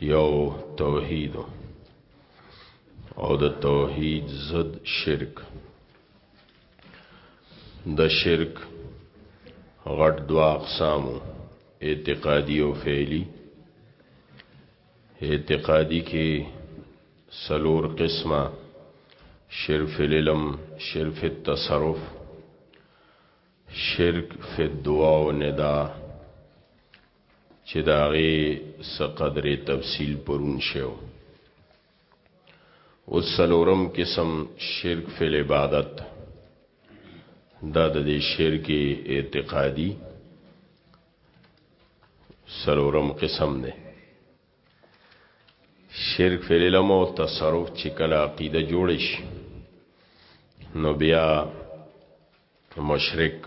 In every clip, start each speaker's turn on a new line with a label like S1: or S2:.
S1: یو توحید او د توحید ضد شرک د شرک غټ دوا اقسام اعتقادي او فعلی اعتقادي کې سلور قسمه شرف العلم شرف التصرف شرک فی الدعا و ندا چې دا غي څه قدر تفصیل پرون شو او سلورم قسم شرک فی العبادت دا د دې شرک اعتقادي سلورم قسم دی شرک فی العلم او تصرف چې کله عقیده جوړ شي نو بیا مشرک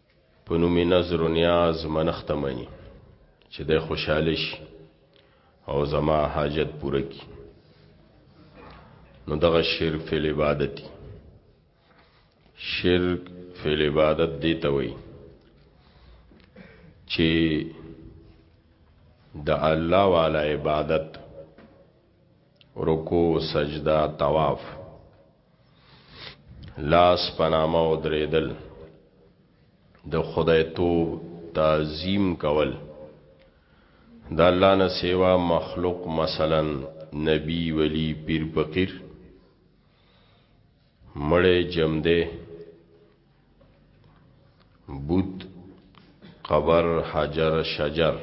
S1: په نومي نظر و نیاز منښته مني چې د خوشاله شي او زما حاجت پوره کړي نو دغه شرک فی العبادت شرک فی العبادت دی ته وایي چې د الله والا عبادت رکوع سجده طواف لاس پنامه او درېدل د خدای توب تعظیم کول د الله نه سیوا مخلوق مثلا نبی ولی پیر فقیر مړې جمده بوت قبر حجر شجر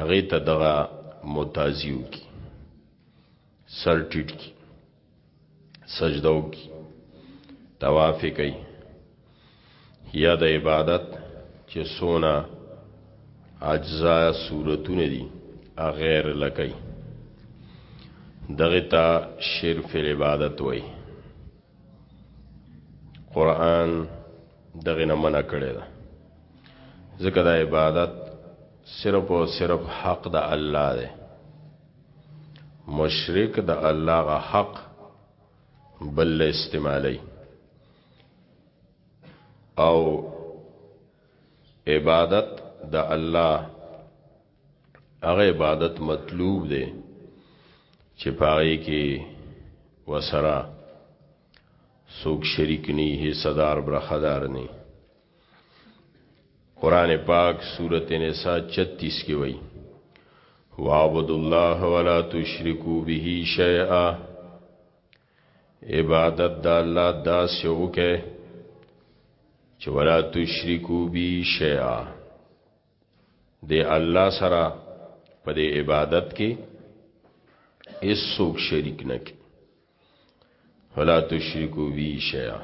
S1: هغه ته دغه متازیو کی سر ټیټ کی سجدو کی طواف کوي یا د عبادت چې سونا اجزا صورتونه دي غیر لکای دغه تا شرف العبادت وای قران دغه نه منع کړی دا ځکه دا عبادت صرف او صرف حق د الله دی مشرک د الله غ حق بل استعمالی او عبادت د الله هغه عبادت مطلوب دی چې پاره کې وسرا سوک شریک نی هي صدر برخدار نی قران پاک سورت نساء 36 کې وایي وعبد الله ولا تشركوا به شيئا عبادت د الله داس یو کې چې ولا تشرکو بی شیئا دی الله سره په دې عبادت کې هیڅ څوک شریک نه کی ولا تشرکو بی شیئا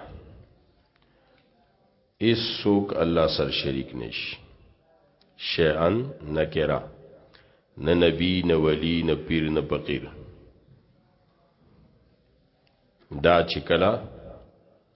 S1: هیڅ څوک الله سره شریک نشي شیئا نکرا نه نبی نه ولی نه پیر نه فقیر دا چې کلا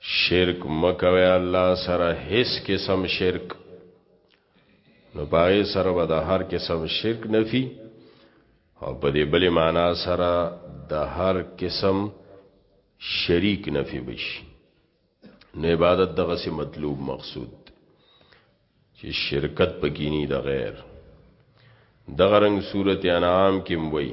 S1: شرک مکوي الله سره هیڅ قسم شرک نو پای سره به د هر قسم شرک نفي او په دې بلې معنا سره د هر قسم شریک نفي بشي نو عبادت دغه سي مطلوب مقصود چې شرکت پکینی د غیر دغه رنگ صورت انعام کې موي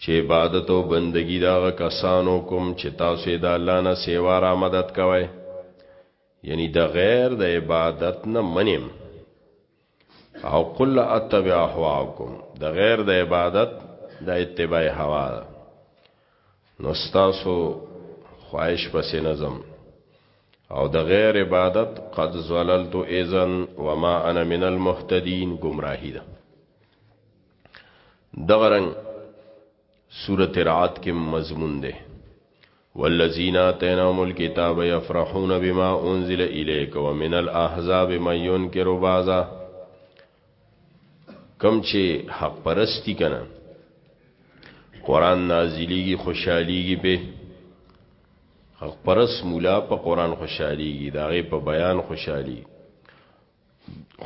S1: چې عبادت او بندگی دا کسانو کوم چې تاسو د الله نه سیوا را مدد کوي یعنی د غیر د عبادت نه منیم او قل اتبع احواکم د غیر د عبادت د اتباع هوا نو تاسو خواهش پسې نظم او د غیر عبادت قد زللت اذن وما انا من المهتدين گمراهی ده دغه رنګ سورته رعد کې مضمون ده والذین آتیناهم الكتاب یفرحون بما انزل الیک ومن الاحزاب من ينکر بعضا کم چې حق پرستی کنه قران نازلیږي خوشحاليږي به حق پرس مولا په قران خوشحاليږي داغه په بیان خوشحالي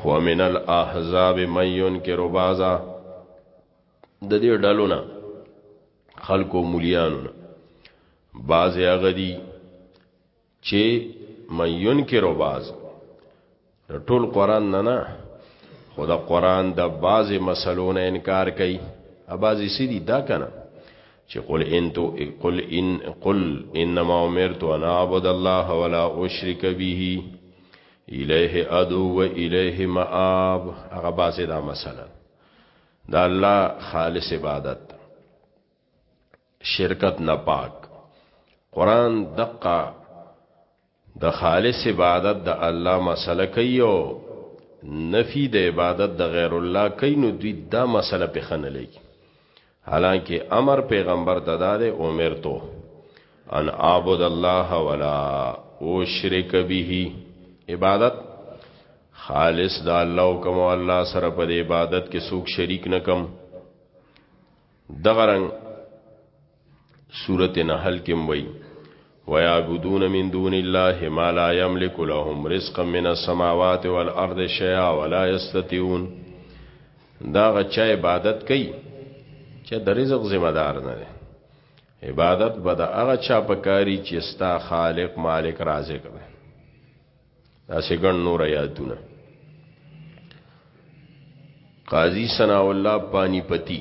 S1: خو من الاحزاب من ينكر بعضا د دې ډلو نه خلکو مليانو نه بعض هغه دي چې من ينكر بعض ټول قران نه نه خدا قران د بعض مسلو نه انکار کوي اباځي سيدي دا کنه چې قل ان تو قل ان قل انما امرت ان اعبد الله ولا اشرك به الیه ادو و الیه مآب هغه باسه دا مثلا دا الله خالص عبادت شرکت نه پاک قران دقه د خالص عبادت د الله مسله کوي او نفي د عبادت د غیر الله کوي نو دوی دا مسله په خنه لګي حالانکه امر پیغمبر ته دا دی امرتو ان اعبد الله ولا اشرک به عبادت خالص د الله او کوم الله سره په عبادت کې څوک شریک نکم دغرنګ سورته نحل کې وایي ويعبدون من دون الله ما لا يملك لهم رزقا من السماوات والارض شيئا ولا يستطيعون دا غچا عبادت کوي چې د رزق ذمہ دار نه دی عبادت به د هغه چا پکاري چې ستا خالق مالک رازق دی دا څنګه نور آیاتونه قاضی ثنا الله پانی پتی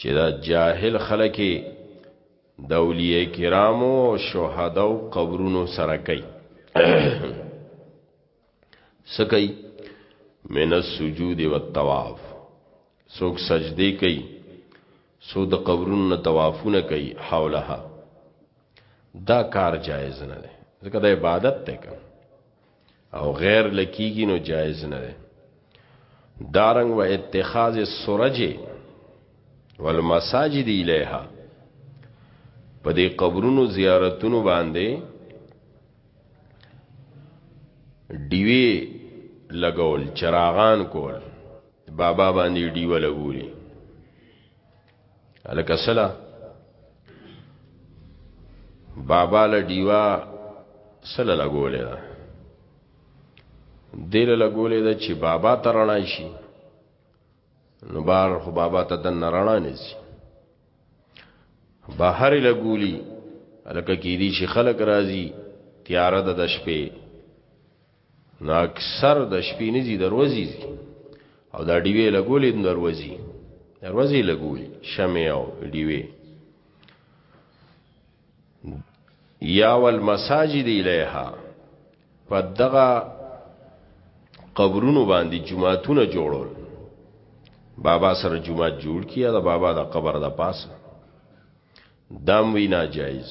S1: چې دا جاهل خلک د اولیاء کرامو او شهدا او قبرونو سره کوي سکی من السجود والطواف سوک سجدی کوي سو د قبرونو طوافونه کوي حولها دا کار جایز نه دی ځکه د عبادت ته کوي او غیر لکیږي نو جایز نه ده دارنګ و اتخاذ السرج والمساجد الیها په دې قبرونو زیارتونو باندې دیوی لګول چراغان کول بابا باندې دیو لګولي الکه سلا بابا له دیوا سلا لګولې ده دل لګولې ده چې بابا ترنا شي نو بار خو بابا ته د نرانا نه شي بهر لګولي الکه کې دي چې خلک راځي تیار ده د شپې نو اکثر د شپې نه زی دروازې زی او دا ډیوی لګولې دروازې دروازې لګولې شمع او ډیوی یا والمساجد الیها په دغه قبرونو باندې جمعهتونه جوړول بابا سره جمعه جوړ کیا دا بابا د قبر د پاسه دام وی ناجایز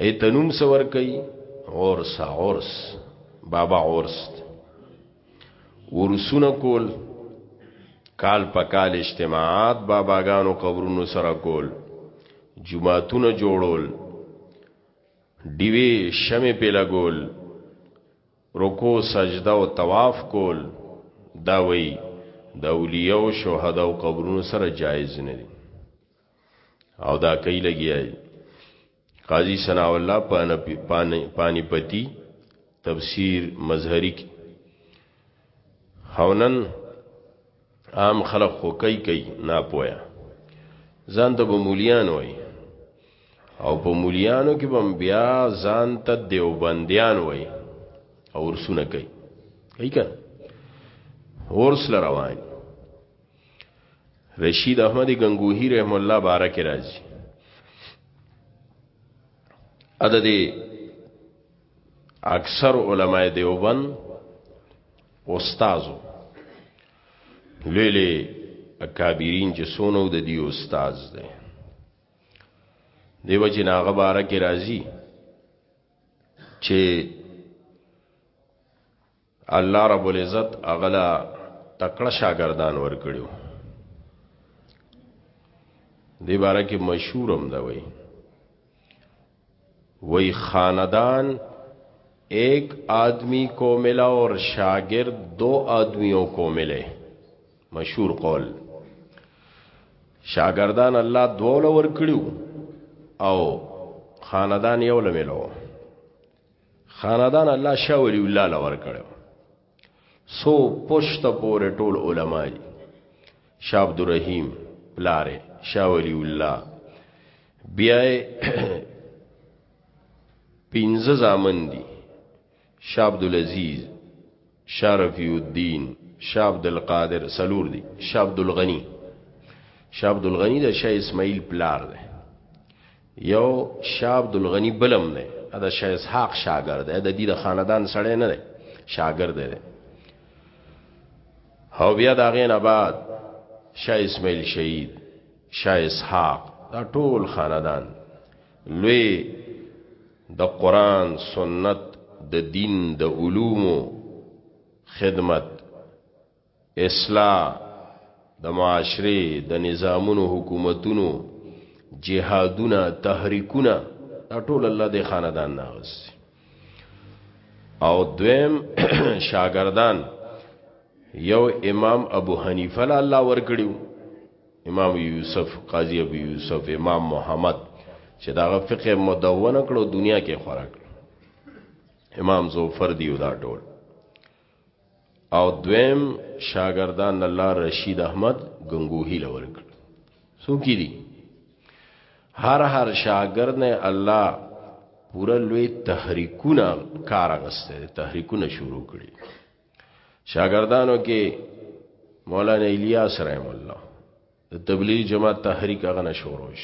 S1: ای تنوم سور کوي عرس عرس بابا عرس ورسونه کول کال په کال اجتماعات باباګانو قبرونو سره کول جمعهتون جوړول دیوی شمه په لګول رکو سجده او طواف کول دا وی د اولیاء او شهدا او قبرونو سره جایز نه دي او دا کوي لګیای قاضی ثنا الله پانی پانی پتی تفسیر مظهری کی هونن عام خلق خو کوي کوي نه پویا ځان ته بمولیان وای او په مولیانو کې بم بیا ځان ته دیوبندیان وای او ورسونه کوي کوي کنه ورس لروان رشید احمد گنگوهی رحم الله بارک راځي عدد اکثر علماء دیوبند استادو لیلی اکابرین چې سونو د دی استاد دی دیو جن هغه باره کې راځي چې الله رب العزت اغلا تکړه شاګردان ورکړو دی باره کې مشهور هم دا وای وای خاندان ایک آدمی کو ملا اور شاگرد دو آدمیوں کو ملے مشهور قول شاگردان الله دوله ور کړیو او خاندان یو لملو خاندان الله شاه ولی الله لور کړو سو پښته پورې ټول علما دي شاه عبد الرحیم پلاره شاه ولی الله بیا پینځه زامن دي شاه عبد العزيز شاه رفیع الدین، شاه عبدالقادر، څلور دي، شاه عبدالغني، شاه عبدالغني د شاه اسماعیل پلار دی یو شاه عبدالغني بلم دی دا شاه اسحاق شاګرد دی د دې د خاندان سړی نه دی شاګرد دی او بیا دا غین آباد شاه اسماعیل شهید شاه اسحاق دا ټول خاندان لوی د قران سنت د دین د علومو خدمت اصلاح د معاشره د نظامونو حکومتونو جهادونه تحریکونه دا ټول الله د خاندان ناغس او دویم شاګردان یو امام ابو حنیفه له الله ورګړیو امام یوسف، قاضی ابو یوسف، امام محمد چې داغه فقه مدونه کړو دنیا کې خوراک امام زوفر دیو دا ټول او دویم شاگردان الله رشید احمد گنگوهی لور کړ سو کی دي هر هر شاگرد نه الله پورا لوی تحریکونه کار غسته تحریکونه شروع کړي شاګردانو کې مولانا الیاس رحم الله د تبلیغ جماعت تحریک هغه نشوروش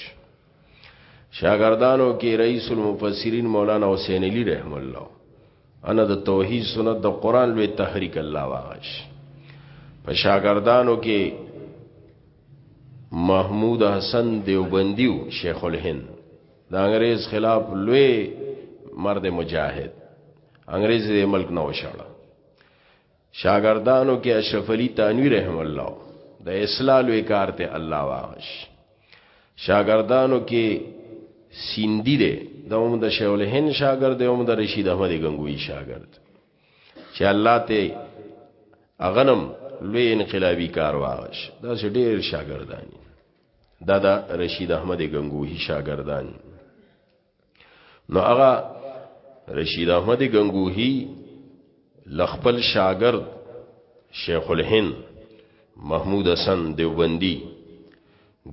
S1: شاګردانو کې رئیس المفسرین مولانا حسین علی رحم الله انا د توحید سنت د قران لوی تحریک الله واغش په شاګردانو کې محمود حسن دیوبندیو شیخ الهند د انګريز خلاف لوی مرد مجاهد انګريز دې ملک نه وشاړه شاګردانو کې اشرف علي تنویر رحم الله د اصلاح لوی کار ته الله واغش شاګردانو کې سیندی دی د هم د شیول هند شاګرد دی هم د رشید احمد غنگوی شاګرد چې الله ته اغنم لوی انقلابی کار واغش دا ډېر شاګردانی دا دا رشید احمد غنگوی شاګردانی نو هغه رشید احمد گنگوهی لخپل شاگرد شیخ الهند محمود حسن دیوبندی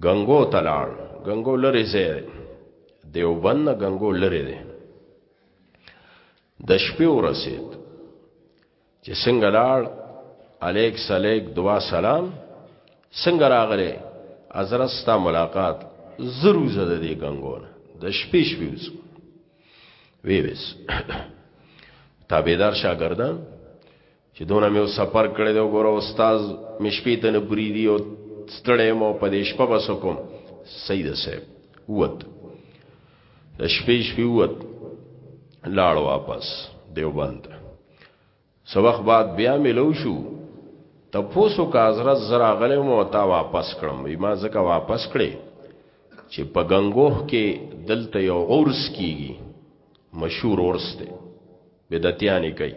S1: گنگو تلاړ گنگو لری زیر دیوبند نه گنگو لری دی د شپې ورسید چې څنګه لاړ الیک سلیک دعا سلام څنګه راغله حضرت ستا ملاقات زرو زده دی غنګونه د شپې شپې وس وی وس تابعدار شاګردان چې دونه مې سفر کړی دی ګوره استاد مشپې ته نه بری دی او ستړې مو په دې شپه بس کوم سید صاحب ووت د شپې شپې ووت لاړ واپس دیوبند سوخ بعد بیا ملو شو تپوسو کا حضرت زرا غلی مو تا واپس کړم ما زکه واپس کړي چې په غنګوه کې دلته یو عرس کیږي مشهور عرس دی بدعتیانی کوي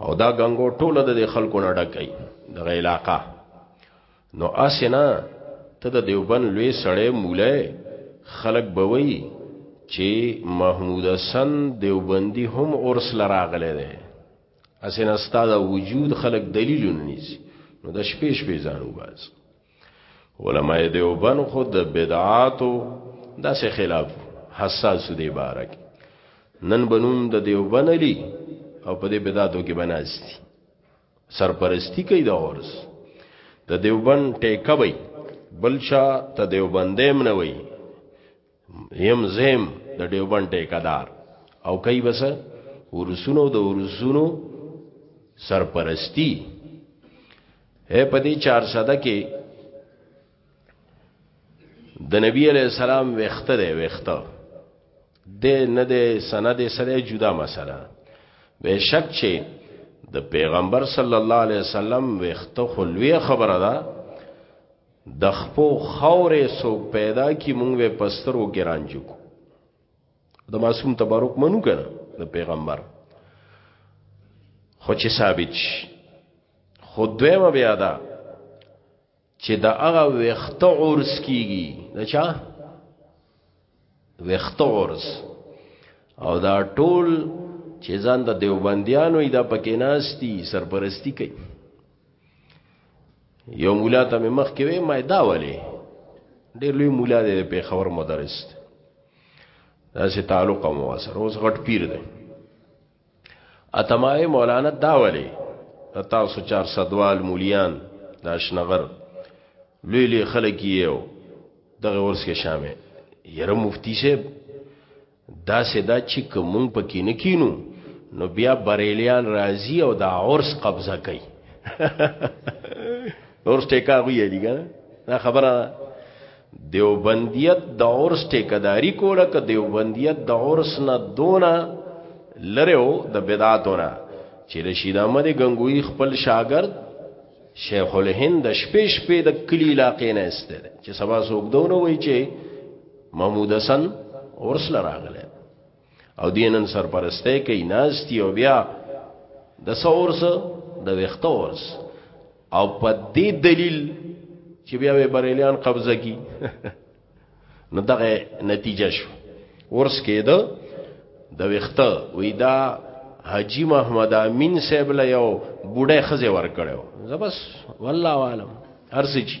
S1: او دا غنګو ټوله د خلکو نه ډکې د علاقہ نو اسنه ته د دیوبن لوی سړی مولای خلق بوي چې محمود حسن دیوبندی هم اورس لراغله ده اسنه استاد وجود خلق دلیل نیسی نو د شپې شپې ځانو باز علماء دیوبن خود د بدعاتو داسې خلاف حساس دی بارک نن بنوم د دیوبن علی او په دې بدعاتو کې بناستی سرپرستی کوي دا ورس د دیوبند ټیکه وي بلشا ته دیوبندیم نه وي یم زم د دیوبند ټیکدار او کوي بس ورسونو د ورسونو سرپرستی اے پدی چار صدا کې د نبی علی السلام وخته دی وخته د نه د سند سره جدا مسله به شک چې د پیغمبر صلی الله علیه وسلم وخته خلوی خبره ده د خپو خورې سو پیدا کی مونږ به پسترو ګرانجو کو د معصوم تبرک منو کنه د پیغمبر خو چې ثابت شي خو دویمه بیا ده چې دا هغه وخت عرس کیږي دا چا وخت عرس او دا ټول چې ځان د دیوبندیانو ایدا پکې ناشتي سرپرستی کوي یو مولا ته مخ کې وې ما دا ولې ډېر لوی مولا دی په خبر مدرس دا سه تعلق مو سره اوس غټ پیر دی اتمای مولانا دا ولی تاسو 400 وال مولیان د اشنغر لوی لوی خلک یو دغه ورس کې شامل یره مفتی صاحب دا سدا چې کوم پکې نه کینو نو بیا بریلیان راضی او دا عرس قبضه کوي عرس ټیکا وی دی ګا خبره دیوبندیت د عرس ټیکداری کوله ک دیوبندیت د عرس نه دونه لرو د بدعاتونه چې رشید احمد غنگوی خپل شاګرد شیخ الهند شپې شپې د کلی علاقې نه استل چې سبا سوګدونه وای چې محمود حسن عرس لراغله او دینن سرپرسته کوي ناشتي او بیا د سورس د وخت اورس او په دې دلیل چې بیا به بریلیان قبضه کی نو دغه نتیجه شو ورس کېده د وخت وې دا حاجی محمد امین صاحب له یو بوډه خزه ور کړو زبس والله عالم ارسجی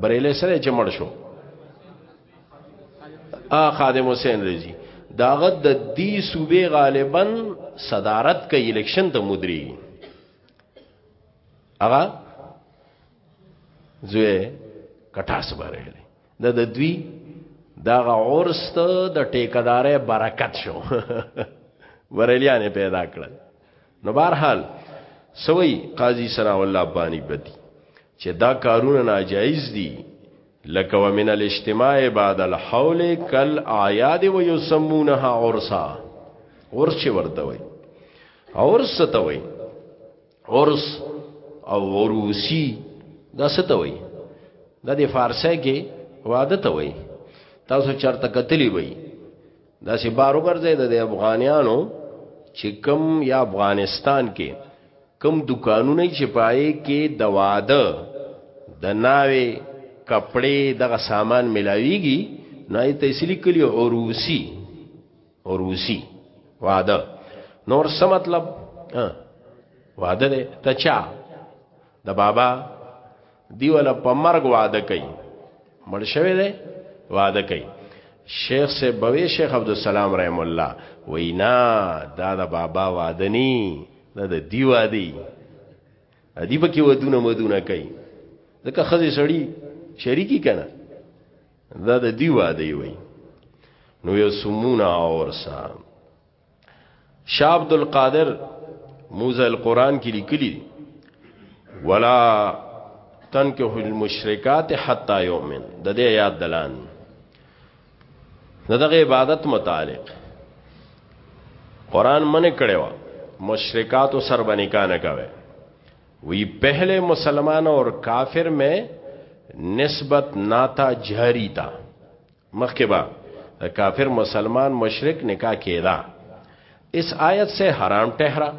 S1: بریلی سره چې مړ شو ا خادم حسین رضی داغه د دی صوبې غالبا صدارت کې الیکشن ته مدري هغه زوی کټاس بارل د د دوی دغه عرس ته د ټیکدارې برکت شو ورلیانې پیدا کړل نو بهرحال سوی قاضی ثنا الله بانی بدی چې دا کارونه ناجایز دي لکه ومن الاجتماع بعد الحول کل اعیاد و یسمونها عرسا عرس چې ورته وي عرس ته وي عرس او عروسی دا څه ته وي دا د فارسی کې واده ته وي تاسو چرته کتلی وي دا چې بارو ګرځي د افغانانو چې کم یا افغانستان کې کم دکانونه چې پائے کې د واده د ناوي کپڑے دغه سامان ملاويږي نه ته اصلي کلی عروسی عروسی واده نور څه مطلب واده ده ته چا د بابا دیول په مرګ وعده کوي مړ شوی دی وعده کوي شیخ سے بوي شیخ عبد السلام رحم الله وینا دا د بابا وعده ني دا د دی وادي ادي پکې ودونه مدونه کوي ځکه خزي سړی شریکی کنه دا د دی وادي وي نو یو سمونه اورسا شاه عبد القادر موزه القرآن کې لیکلي ولا تنکه المشرکات حتا یؤمن د دې یاد دلان دغه عبادت متعلق قران منه کړي وا مشرکات سر باندې کانه کوي وی پہلے مسلمان اور کافر میں نسبت ناتا جہری تا مخکې به د کافر مسلمان مشرک نکاح کېدا اس آیت سے حرام ټهرا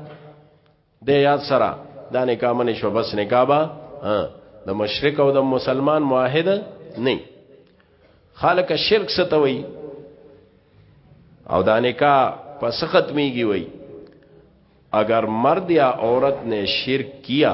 S1: د یاد سره دا نکاح منې شو بس نکاح با د مشرک او د مسلمان معاهد نه خالق شرک ستوي او دا نکاح پس ختميږي وي اگر مرد یا عورت نے شرک کیا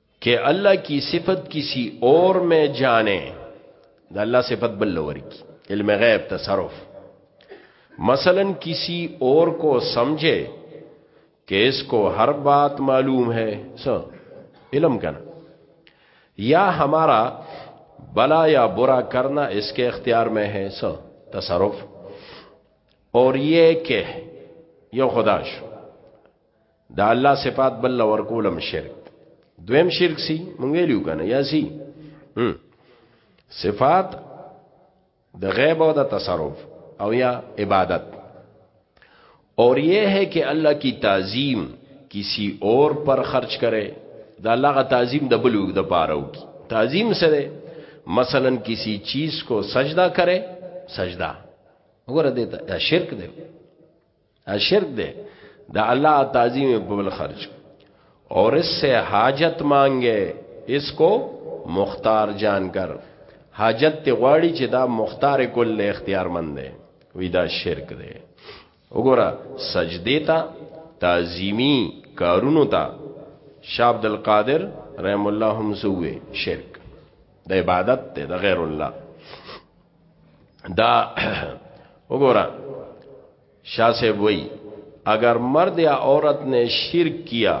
S1: کہ اللہ کی صفت کسی اور میں جانے اللہ صفت بلوری کی علم غیب تصرف مثلا کسی اور کو سمجھے کہ اس کو ہر بات معلوم ہے سو علم کرنا یا ہمارا بلا یا برا کرنا اس کے اختیار میں ہے سو تصرف اور یہ کہ یہ خداش شو دا الله صفات بل ورکولم شرک دویم شرک سی مونږ ویلو کنه یا سی صفات د غیب او د تصرف او یا عبادت اور یہ ہے کہ اللہ کی تعظیم کسی اور پر خرچ کرے دا اللہ کا تعظیم د بلو د پارو کی تعظیم سره مثلا کسی چیز کو سجدہ کرے سجدہ وګوره دې ته شرک دی شرک دی د الله تعظیم په بل خرج اور اس سے حاجت مانگے اس کو مختار جان کر حاجت ته غواړي چې دا مختار کل اختیار مند دی وی دا شرک دی وګوره سجدی ته تعظیمی کارونو ته شاه عبد القادر رحم الله هم سوې شرک د عبادت ته د غیر الله دا وګوره شاه صاحب وای اگر مرد یا عورت نے شرک کیا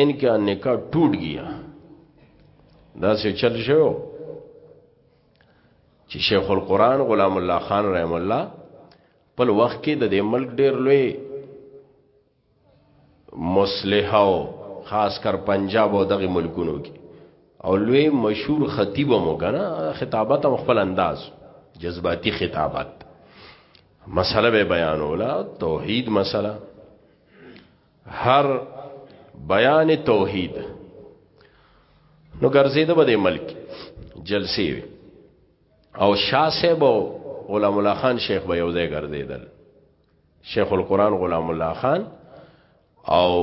S1: ان کا نکاح ٹوٹ گیا دا سے چل شو چې شیخ القرآن غلام الله خان رحم الله په وخت کې د دې ملک ډیر لوی مصلحه او خاص کر پنجاب او دغه ملکونو کې او لوی مشهور خطیب مو کنه خطابت هم خپل انداز جذباتي خطابت مسله به بیانولا توحید مسله هر بیان توحید نو ګرځیده به د ملک جلسې وي او شاه صاحب او علماء خان شیخ به یو ځای ګرځیدل شیخ القرآن غلام الله خان او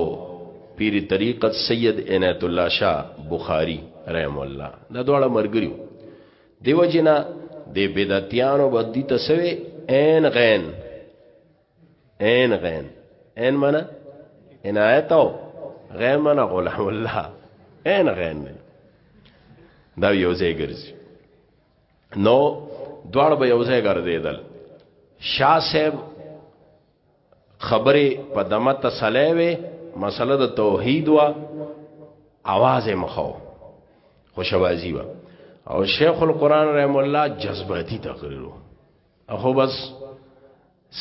S1: پیر طریقت سید عنایت الله شاه بخاری رحم الله دا دواړه مرګریو دیو جنا د بدعتیانو بدی تسوی عین غین عین غین عین معنا عنایت او غین معنا غلام الله عین غین دا یو ځای ګرځي نو دواړه به یو ځای ګرځیدل شاه صاحب خبره په دمه تسلی وي مسله د توحید وا आवाज مخاو خوشوازی وا او شیخ القران رحم الله جذباتی تقریرو اخو بس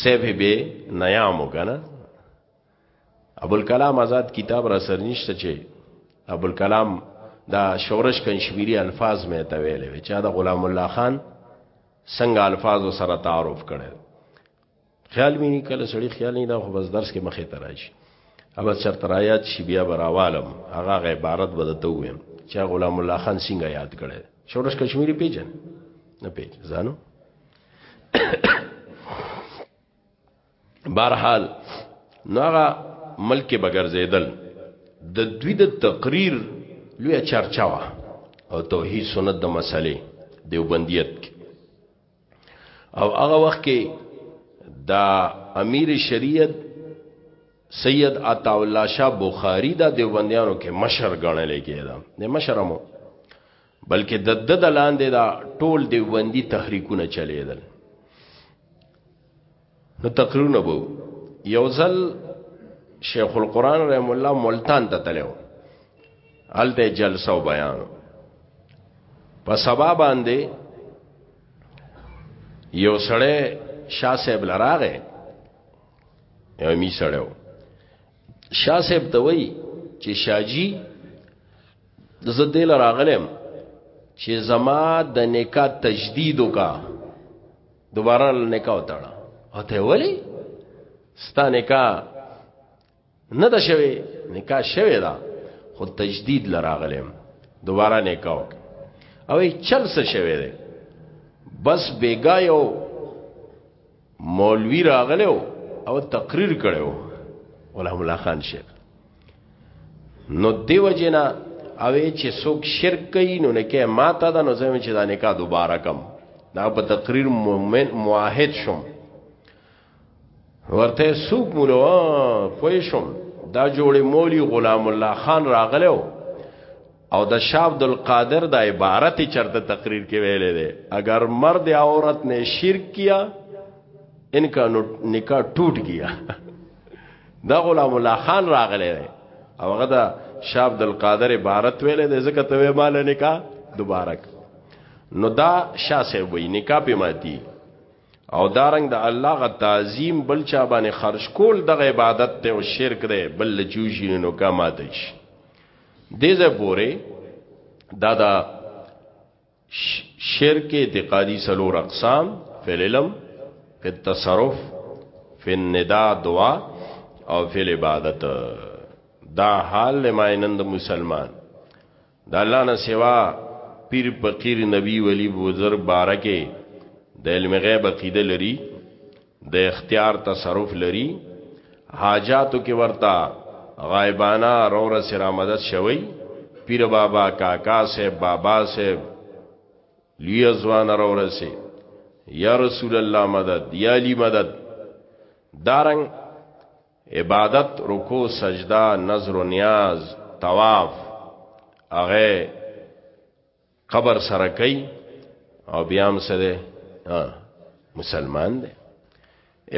S1: سیف به نیامو کنه ابو الکلام آزاد کتاب را سر نشته چې ابو الکلام دا شورش کنشمیری الفاظ مې ته ویلې چې دا غلام الله خان څنګه الفاظ سره تعارف کړي خیال مې نه کله سړی خیال نه دا خو بس درس کې مخې ته راشي اوبه چرته رايات شي بیا براوالم هغه عبارت بده ته ویم چې غلام الله خان څنګه یاد کړي شورش کشمیری پیجن نه پیج زانو بهرحال نو هغه ملک بغرزیدل د دوی د تقریر لوی چرچا وا او توحید سنت د مسلې دیوبندیت کې او هغه وخت کې دا امیر شریعت سید عطا الله شاه بخاری دا دیوبندیانو کې مشر ګڼل کېده د مشرمو بلکې د د د لاندې دا ټول دیوبندي تحریکونه چلیدل نو تقریرونه به یو ځل شیخ القرآن رحم الله ملتان ته تلو هلته جلسه او بیان په سبا باندې یو سړی شاه صاحب لراغه یو می سړیو شاه صاحب ته وای چې شاجی زه دل راغلم چې زما د نکاح تجدید وکا دوباره نکاح وتاړه او ته ولی ستا نکاح نه ده شوی نکاح شوی دا خو تجدید لراغلم دوباره نکاح وک او چل څه شوی دی بس بیګا یو مولوی راغله او تقریر کړو غلام الله خان شیخ نو دیو جنا او چې څوک شرک کوي نو نکه ماته ده نو زموږ چې دا نکاح دوباره کم دا په تقریر مومن موحد شوم ورته څوک مولو پوي شوم دا جوړې مولوی غلام الله خان راغلو او د شاه عبد القادر د عبارت چرته تقریر کې ویلې ده اگر مرد یا عورت نے شرک کیا ان کا نکاح ټوټ گیا دا غلام الله خان راغلی دی او هغه دا شاه عبد القادر عبارت ویلې ده ځکه ته مال نکاح دوباره نو دا شاه سه وی نکاح په ماتي او دارنګ د دا الله غ تعظیم بل چا باندې خرج کول د عبادت ته او شرک ده بل چوشینو کماتش دې ځای پورې دا دا شرک اعتقادي سلور اقسام فی العلم فی التصرف فی النداء دعا او فی العبادت دا حال لماینند مسلمان دا الله نه سوا پیر فقیر نبی ولی بزرگ بارکه د علم غیب عقیده لري د اختیار تصرف لري حاجاتو کې ورته غایبانا رور سره مدد شوی پیر بابا کاکا صاحب بابا صاحب لوی ځوان رور سي یا رسول الله مدد یا لی مدد دارنګ عبادت رکو سجده نظر و نیاز طواف اغه قبر سره کوي او بیا هم سره مسلمان دی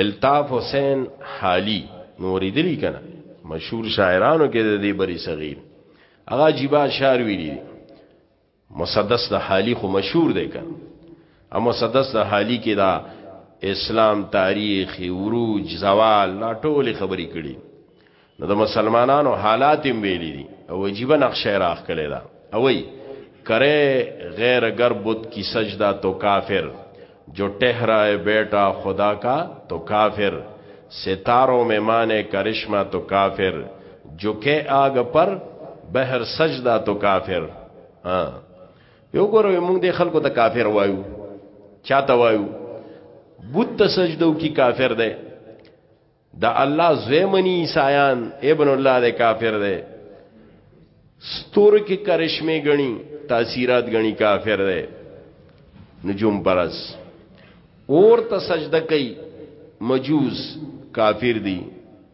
S1: الطاف حسین حالی نوری دلی کنه مشهور شاعرانو کې د دې بری صغیر هغه جیبا شعر ویلی مسدس د حالی خو مشهور دی کنه اما مسدس د حالی کې دا اسلام تاریخ عروج زوال لا ټول خبرې کړي نو د مسلمانانو حالات هم ویلي دي او عجیب نقشه راخ کړي دا او وی کرے غیر گر بت کی سجدہ تو کافر جو ٹہرا ہے بیٹا خدا کا تو کافر ستاروں میں مانے کرشمہ تو کافر جو کہ آگ پر بحر سجدہ تو کافر ہاں یو ګورو موږ د خلکو ته کافر وایو چاته وایو بت سجدو کی کافر ده د الله زویمنی عیسایان ابن الله د کافر دی ستور کې کرشمه غني تاثیرات غني کافر دی نجوم پرس اور ته سجده کوي مجوس کافر دی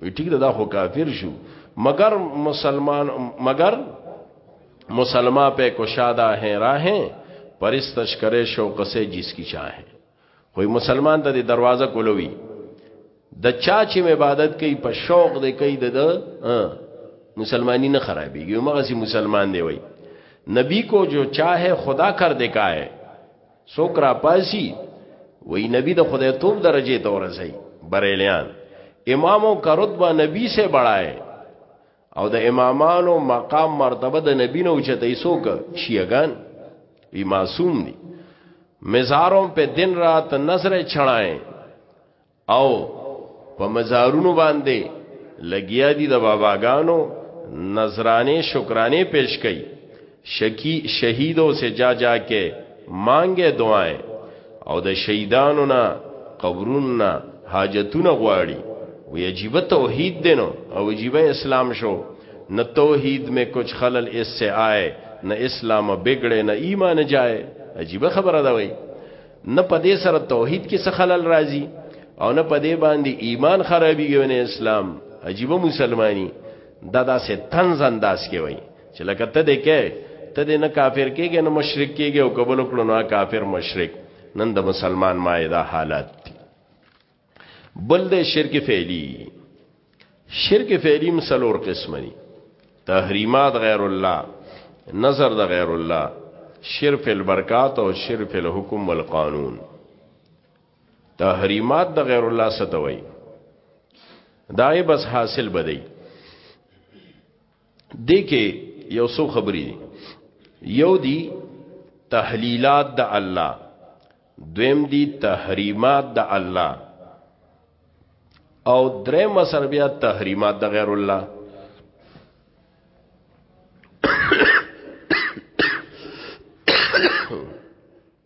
S1: وی ټیک دا خو کافر شو مگر مسلمان مگر مسلمان پہ کشادہ ہیں راہیں پرستش کرے شوق سے جس کی چاہیں خو مسلمان ته د دروازه کولوي د چا چې عبادت کوي په شوق دی کوي د مسلمانی نه خرابېږي مغه سي مسلمان دی وای نبی کو جو چاہے خدا کر دیکھا ہے سوکرا پاسی وای نبی د خدای توپ درجه ته ورسي بریلیان امامو کا رتبه نبی سے بڑا ہے او د امامانو مقام مرتبه د نبی نو چته ایسوک شیعگان ای معصوم دی مزاروں پہ دن رات نظریں چھڑائیں او په مزارونو باندې لګیا دي د باباګانو نظرانه شکرانه پیش کړي شکی شهیدو سے جا جا کې مانګه دعائیں او د شهیدانو نه قبرونو نه حاجتونه غواړي وی عجیب توحید دینو او عجیب اسلام شو نه توحید میں کچھ خلل اس سے آئے نه اسلام بگڑے نه ایمان جائے عجیب خبره ده وی نه په دې سره توحید کې څه خلل راځي او نه په دې باندې ایمان خرابيږي نه اسلام عجیب مسلمانی دا داسې تنز انداز کې وای چې لکه ته دې کې ته دې نه کافر کېږي نه مشرک کېږي او قبول کړو نه کافر مشرک نن د مسلمان ما دا حالت دي بل د شرک فعلی شرک فعلی مسلور قسم دي تحریمات غیر الله نظر د غیر الله شرف البرکات او شرف الحکم والقانون تحریمات د غیر الله ستوي دای بس حاصل بدی دې کې یو څو خبرې دي یو دی تحلیلات د الله دویم دی تحریمات د الله او درې مسر بیا تحریمات د غیر الله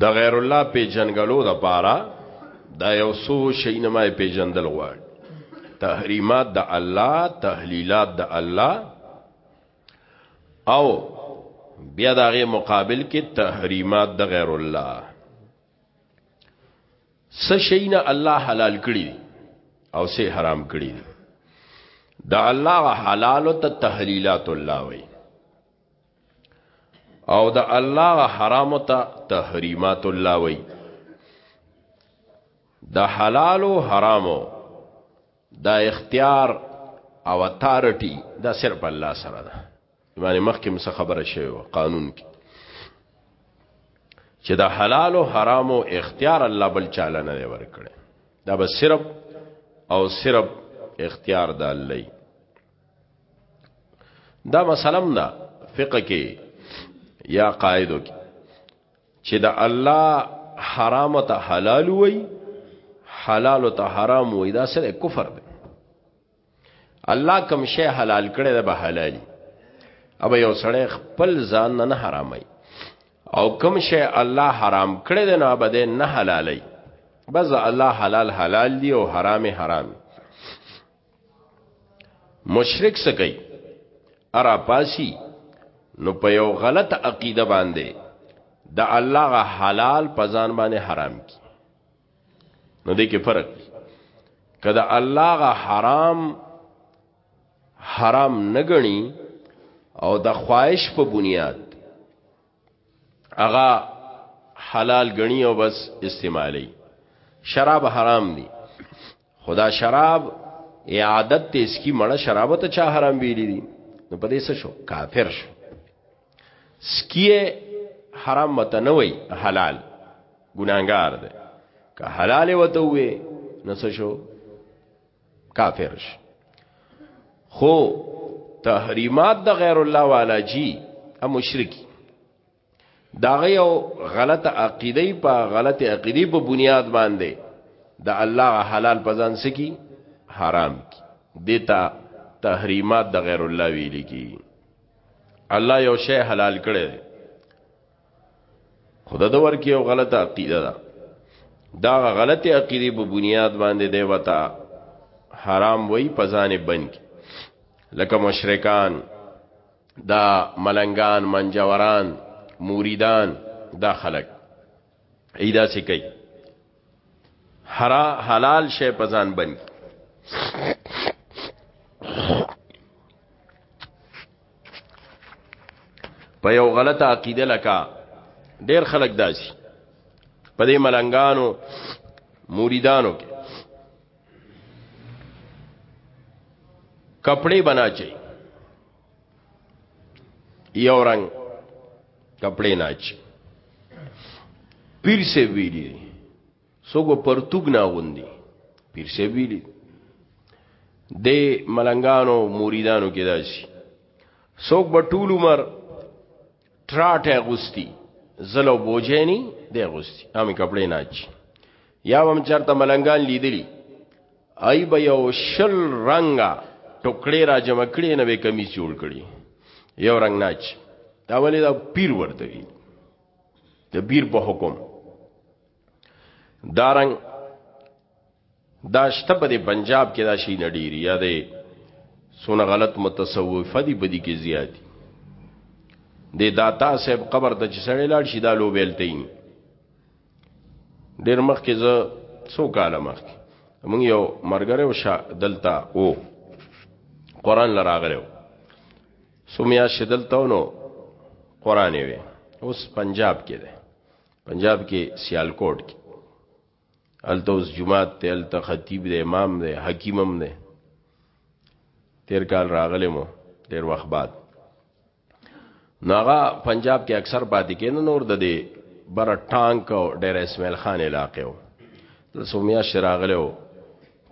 S1: د غیر الله په جنګلو د پاره دا یو سو شینه ما په جندل غواړي تحریمات د الله تحلیلات د الله او بیا دغه مقابل کې تحریمات د غیر الله س شینه الله حلال کړی او سه حرام کړی دا الله حلال او تحلیلات الله وی او د الله حرام ته تحریمات الله وی د حلال او حرامو د اختیار او اتارټي دا صرف الله سره ده یعنی مخکې مس خبره شوی و قانون کې چې د حلال او حرامو اختیار الله بل چاله نه ورکړي دا به صرف او صرف اختیار د الله دا مسلم دا فقه کې یا قاعده کې چې دا الله حرام ته حلال وای حلال ته حرام وای دا سره کفر دی الله کوم شی حلال کړي دا به حلالي اب یو سړی خپل ځان نه حرامای او کوم شی الله حرام کړي دا نه بده نه حلالي بس الله حلال حلال دی او حرام حرام دی مشرک سکی ارا پاسی نو په یو غلط عقیده باندې د الله غ حلال پزان باندې حرام کی نو دې کې فرق کدا الله غ حرام حرام نګنی او د خواهش په بنیاد اغا حلال غنی او بس استعمالی شراب حرام دي خدا شراب اعادت ته اس کی مړه شراب ته چا حرام ویلی دي نو په دې څه شو کافر شو سکیه حرام مته نه وای حلال ګناګار ده که حلال وته وې نو څه شو کافر شو خو تحریمات د غیر الله والا جی ا مشرکی دا یو غلطه عقیده په غلطه عقیده په بنیاد باندې د الله حلال پزان سکی حرام کی دیتا تحریمات د غیر الله ویل کی الله یو شی حلال کړي خدا د ورکی یو غلطه عقیده ده دا غلطه عقیده په بنیاد باندې دی وتا حرام وای پزان بن کی لکه مشرکان دا ملنګان منجوران موریدان دا خلق ایدا سی کوي حرا حلال شی په ځان بني په یو غلطه عقیده لکه ډیر خلک داسي په دې ملنګانو مریدانو کې کپڑے بنا چي یو رنگ کپڑے ناچ پیر سے ویلی سوګو پرتوګ نا غوندي پیر سے ویلی د ملنګانو مریدانو کې داسي سوګ بټول عمر ټراټ اغوستی زلو بوجینی دی اغوستی همی کپڑے نه اچي یا هم چرته ملنګان لیدلی ای به یو شل رنگا ټوکړې را جمع کړي نه به کمی جوړ کړي یو رنگ نه اچي دا ولې دا پیر ورته وی د پیر په حکم دارنګ دا شته په دې پنجاب کې دا شي نډيري یا دې سونه غلط متصوفه دي بدی کې زیاتی د داتا صاحب قبر ته چې سړی لاړ شي دا لو بیلتین ډیر مخ کې زه څو کاله مخ کې موږ یو مرګره او شا دلتا او قران لراغلو سمیا شدلتونو قران وی اوس پنجاب کې ده پنجاب کې سیالکوټ کې الته اوس جمعات ته الته خطیب دی امام دی حکیمم دی تیر کال راغلی مو ډیر وخت بعد ناغا پنجاب کې اکثر پاتې کینو نور د دې بر ټانک او ډیر اسماعیل خان علاقې و د سومیا شراغله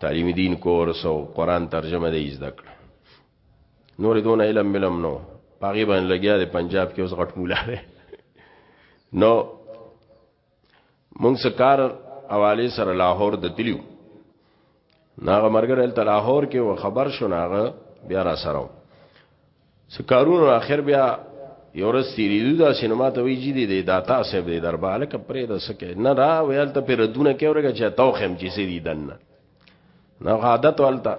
S1: تعلیم دین کورس او قران ترجمه دې زده کړ نور دون علم ملم نو پاغي باندې لګیا دی پنجاب کې اوس غټ مولا دی نو مونږ سکار حواله سره لاهور د تلیو ناغه مرګر ال لاهور کې و خبر شو ناغه بیا را سره سکارون اخر بیا یورس تیریدو دا سینما ته وی جی دی دی داتا صاحب دی درباله کپرې د سکه نه را ویل ته پر دونه کې ورګه چې توخم چې سې دی دنه نو عادت ولته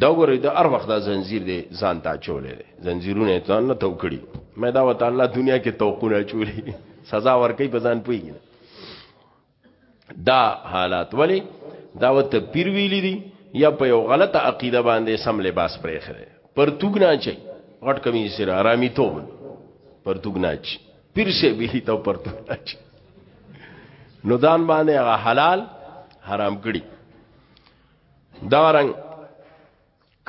S1: دا وګورئ دا هر وخت دا زنجیر دی ځان ته چولې دی زنجیرونه ځان نه تو کړی مې دا وته الله دنیا کې توقونه چولې سزا ورکې په ځان پويږي دا حالات ولی دا وته پیر ویلې دي یا په یو غلطه عقیده باندې سم لباس پرې خره پر توګ نه چي غټ کمی سره آرامي تو پر توګ نه چي پیر شه به ته پر توګ نه چي نو دان باندې حلال حرام کړی دا رنګ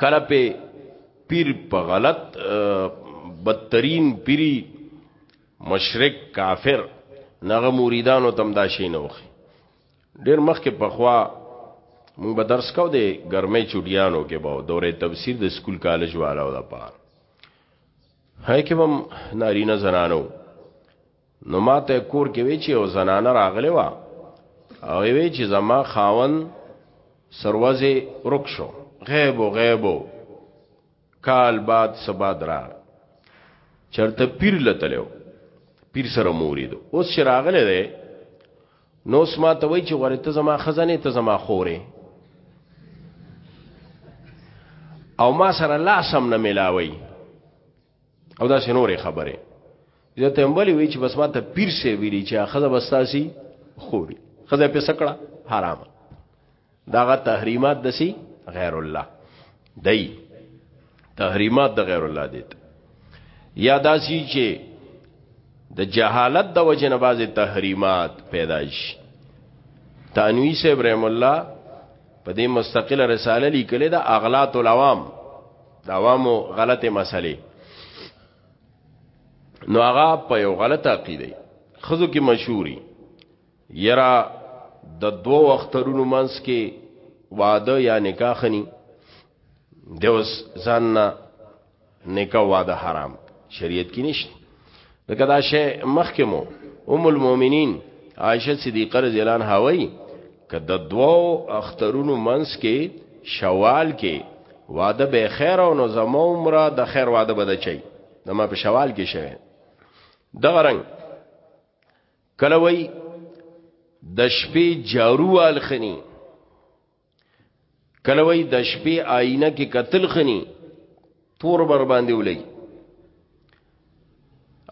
S1: کله په پیر په غلط بدترین پیری مشرک کافر نغه مریدانو تم دا شي نه وخی ډیر مخکې پخوا مونږ به درس کو دی ګرمه چټیانو کې به دوره تفسیر د سکول کالج والو د پاره هاي کې هم نارینه زنانو نو ماته کور کې وی چې او زنانه راغلی و او وی چې زما خاون سروازه رک شو غیب او غیب کال بعد سبا درا چرته پیر لتلو پیر سره مورید اوس شراغله ده نو اوس ما ته وای چې غره ته زما خزانه ته زما خوره او ما سره لا سم نه ملاوي او دا سينورې خبره زه ته مبلي وی چې بس ما ته پیر سي ویلی چې اخذ بساسي خوري خزه په سکړه حرام داغه تحریمات دسی غیر الله دای تحریمات د غیر الله دي یا داسی چې د جهالت د وجه نه باز تحریمات پیدا شي تنویس ابراهیم الله په دې مستقله رساله لیکلې ده اغلاط العوام دا وامو غلطه مسلې نو هغه په یو غلطه عقیده خزو کې مشهوري یرا د دوو وخترونو منس کې واده یا نکاح خني د اوس ځان نه نکاح واده حرام شریعت کې نشته لکه دا شی مخکمو ام المؤمنین عائشه صدیقه رضی الله عنها وایي که د دوو اخترونو منس کې شوال کې واده به خیر او نو زمو عمره د خیر واده بده چي د ما په شوال کې شوه دغه رنګ کله وای د شپې جارو الخنی کله وای د شپې آینه کې قتل خني تور بر باندې ولګي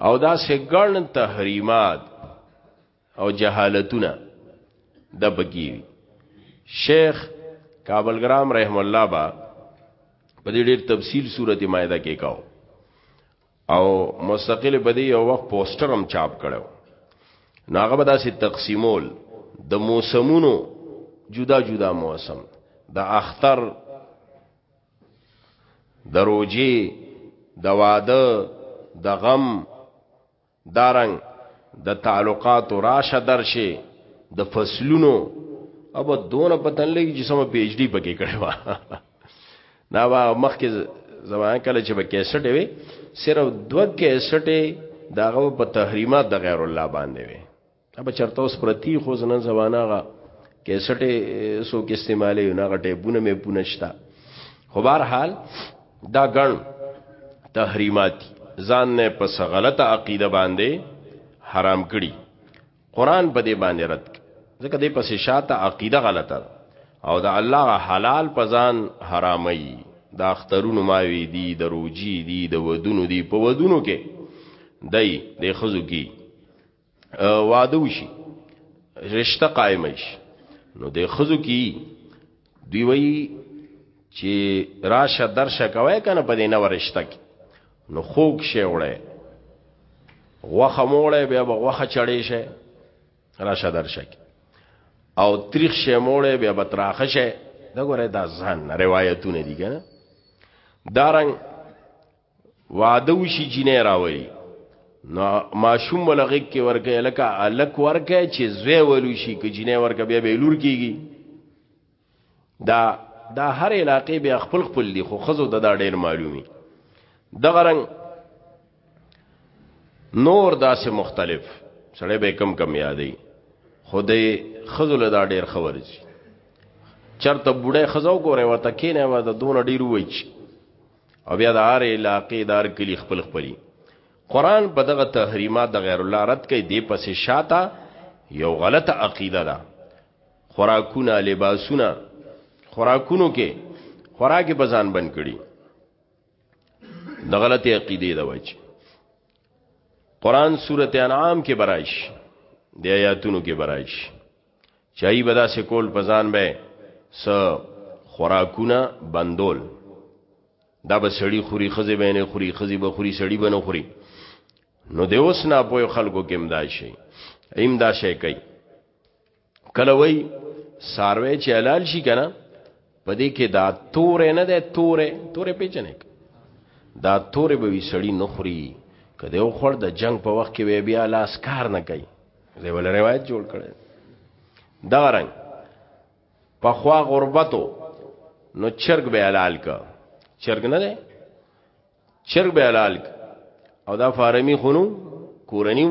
S1: او دا سګړن تحریمات او جهالتونه د بګي شیخ کابل ګرام رحم الله با په دې ډېر تفصیل سورته مائده کې کاو او مستقل په دې یو وخت پوسټر هم چاپ کړو نو هغه به داسې تقسیمول د موسمونو جدا جدا موسم د اختر د روجي د واده د غم دارنګ د تعلقات راشه درشه د فصلونو اب دون پتن لګي چې سم پی ایچ ډی پکې کړو دا وا مخکې زمانه کله چې به کیسټ وي صرف دوه کیسټ داغه په تحریمات د غیر الله باندې وي اب چرته اوس پرتی خو زنن زمانہ غا کیسټ سو کې استعمالي نه غټه بونه مې پونشتا خو بهر حال دا ګڼ تحریمات ځان نه پس غلطه عقیده باندې حرام کړي قران په دې باندې رد ځکه دې پسې شاته عقیده غلطه ده او دا الله حلال پزان حرامي دا اخترونو ماوي دي د روجي دي د ودونو دي په ودونو کې دای د خزو کی واده وشي رشتہ قائم شي نو د خزو کی دوی وی چې راشه درشه کوي کنه په دې نه ورشته کې نو خوک شي وړه غوخه موړې بیا به غوخه چړې شي راشه درشه کې او تریخ شي موړې بیا به تراخه شي دا ګوره دا ځان روایتونه دي کنه دارنګ وعده وشي جنې راوي نو ماشوم ولغه کې ورکه لکه الک ورکه چې زوی ولو شي کې جنې ورکه بیا به لور کیږي دا دا هر علاقې بیا خپل خپل دي خو خزو د دا ډېر معلومي دغه رنګ نور داسې مختلف سړی به کم کم یادې خدای خزل دا ډیر خبر شي چرته بوډه خزو ګوره وته کینه و د دون ډیر وچ او بیا د هر علاقې دار کلی خپل خپلی قران په دغه تحریمات د غیر الله رد کوي دی پسې شاته یو غلطه عقیده ده خوراکونه لباسونه خوراکونو کې خوراکي بزان بند کړي د غلطه عقیده د وجه قران سورته انعام کې برایش د آیاتونو کې برایش چای به دا سکول په ځان به س خوراکونه بندول دا به سړی خوري خزه به نه خوري خزه به خوري سړی به نه خوري نو د اوس نه په خلکو کې امدا شي امدا شي کوي کله وای ساروي چې حلال شي کنه په دې کې دا تور نه ده تور تور پیچنه دا تور به وی سړی نخري کله یو خور د جنگ په وخت کې بیا لاس کار نه کوي زه ول روایت جوړ کړم دا رنګ په خوا غربتو نو چرګ به حلال کا چرګ نه ده چرګ به حلال کا او دا فارمی خونو کورنیو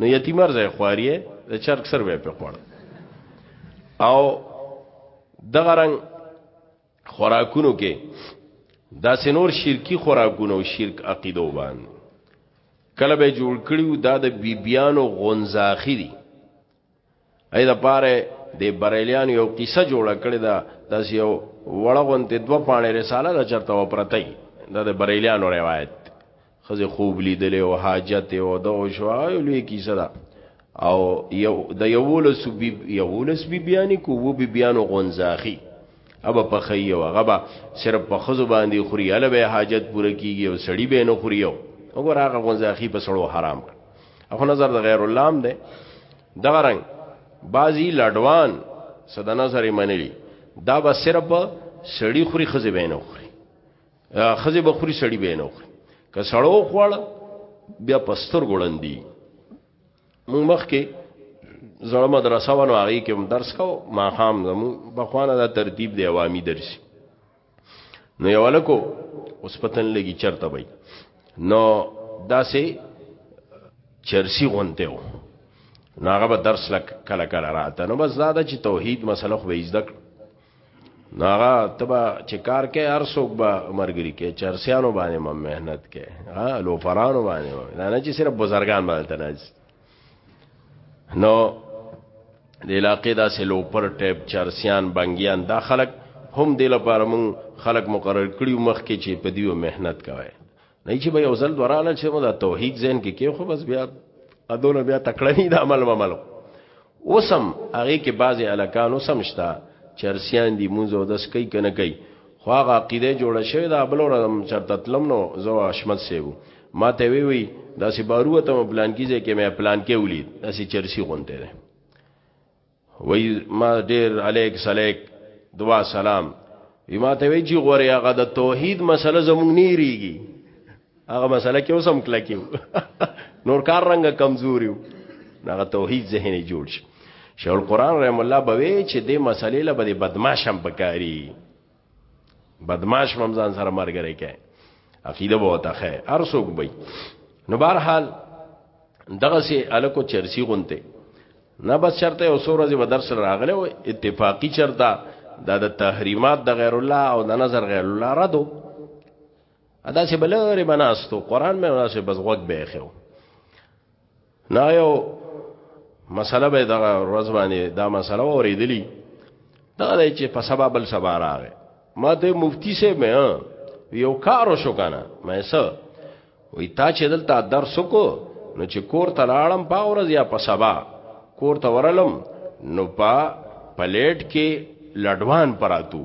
S1: نو یتیمر ځای خواریه د چرګ سر به په خوړ او دغه رنگ خوراکونو کې دا سنور شرکی خوراکونو شرک عقیدو باندې کله به جوړ کړیو دا د بیبیانو غونزاخی دي اې د پاره د بریلیان یو قصه جوړ کړی دا داس یو وړغون ته دوه پانه رساله د چرته و پرتای دا د بریلیانو روایت خزه خوب لیدل او حاجت او د او شو یو لوی قصه دا او یو د یو لس بی یو لس بی بیان کو و بی بیانو غونزاخی ابا په خی او غبا صرف په خزو باندې خوري اله به حاجت پوره کیږي او سړی به نه خوري او وګور هغه غونزاخی په سړو حرام کړ اخو نظر د غیر الله هم ده دغه رنګ بازی لډوان صد نظر منلی دا به صرف سړی خوري خزه بینه خوري خزه به خوري سړی بینه خوري که سړو خوړ بیا پستر ګړندی مون مخ کې زړه مدرسه ونه هغه کې هم درس کو ما خام زمو بخوانه دا ترتیب دی عوامي درسي نو یو لکو اوس پتن لګي چرته وای نو داسې چرسی غونته و نو هغه به درس لک کله کله راته نو بس دا چې توحید مسله خو به زده نو هغه تبا چې کار کې هر څوک به مرګري کې چرسیانو باندې مم مهنت کې ها لوفرانو باندې نه چې صرف بزرګان باندې تناز نو د علاقې دا سلوپر ټیپ چرسیان بنګیان دا خلک هم د لپاره مون خلک مقرر کړیو مخ کې چې په دیو مهنت کوي نه چې به یو ځل دراله چې موږ د توحید زین کې کې خو بس بیا ادونه بیا تکړنی د عمل مملو اوسم هغه کې بعضی الکان اوسم شتا چرسیان دی مونږ او دس کوي کنه کوي خو هغه عقیده جوړه شوی دا بل ورځم چرته تلم نو زو اشمت سیبو ما ته وی وی دا سی بارو ته پلان کیږي کې مې پلان کې ولید دا سی چرسی غونډه ده وی ما ډیر الیک سلیک دعا سلام ما ته وی چې غوري هغه د توحید مسله زمونږ نه ریږي هغه مسله کې اوسم کله کېو نور کار رنګ کمزوري هغه توحید ذهن جوړ شي شیخ القران رحم الله بوي چې دې مسلې له بده بدمعاش هم پکاري بدمعاش هم ځان سره مرګره کوي عقیده به وته خه هر څوک وي نو بهر حال دغه سي الکو چرسی غونته نه بس شرط او سور ورځې به درس راغله او اتفاقی چرتا دا د تحریمات د غیر الله او د نظر غیر الله ردو ادا سه بلره بناستو قران مې ورسه بس غوږ به خو نا یو مسله به دغه ورځ باندې دا مسله اوریدلی دا دی چې په سبب بل سبا راغی ما ته مفتی سه مې یو کار وشو کنه مې سه وی تا چې دلته درس کو نو چې کور ته لاړم په ورځ یا په سبا کور ته ورلم نو په پلیټ کې لډوان پراتو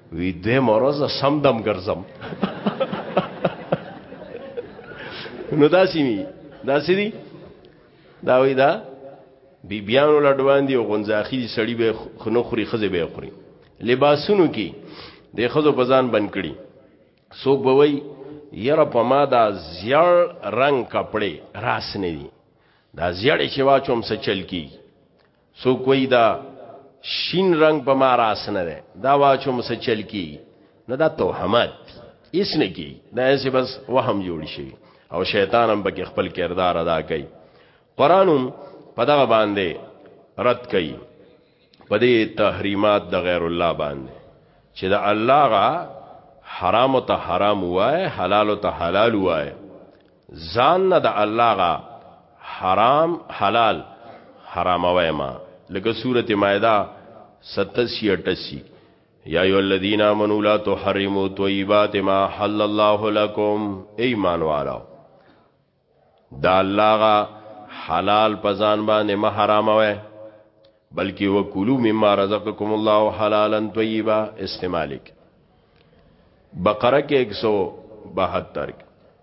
S1: وی دې مرزه سم دم ګرځم نو داسې می داسې دي دا وی دا بی بیانو لډوان دی او غنځاخی دی سړی به خنو خوري خزه به خوري لباسونو کې د خزو بزان بند کړي سوک به وی یره په ما دا زیړ رنگ کپڑے راس نه دي دا زیړ چې واچوم څه چل کی سو کوئی دا شین رنگ په ما راس نه ده دا واچو مس چل کی نه دا توهمت اس نه کی دا ایسه بس وهم جوړ شي او شیطان هم بګ خپل کردار ادا کوي قرانم په دغه باندې رد کوي په دې تحریمات د غیر الله باندې چې دا الله غا حرام ته حرام وای حلال ته حلال وای ځان نه د الله غا حرام حلال حراموي ما لکه سورته مائده 87 88 یا ایو الذین آمنوا لا تحرموا طیبات ما حل الله لكم ایمان والو دا الله غا حلال پزان باندې ما حراموي بلکې وکلو مما رزقکم الله حلالا طیبا استعمالک بقره کې 172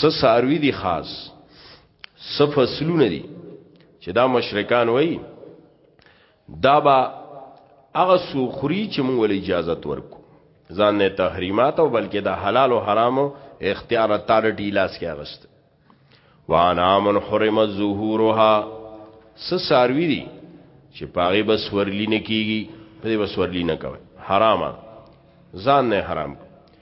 S1: څه ساروی دي خاص څه فصلونه دي چې دا مشرکان وایي دا با هغه سوخري چې موږ ول اجازه ورکو ځان نه تحریمات او بلکې د حلال او حرامو اختیار تر ډی لاس کې اغست وانا من حرم ظهورها س ساروی دي چې پاغه بس ورلی نه کیږي په دې بس ورلی نه کوي حرامه ځان نه حرام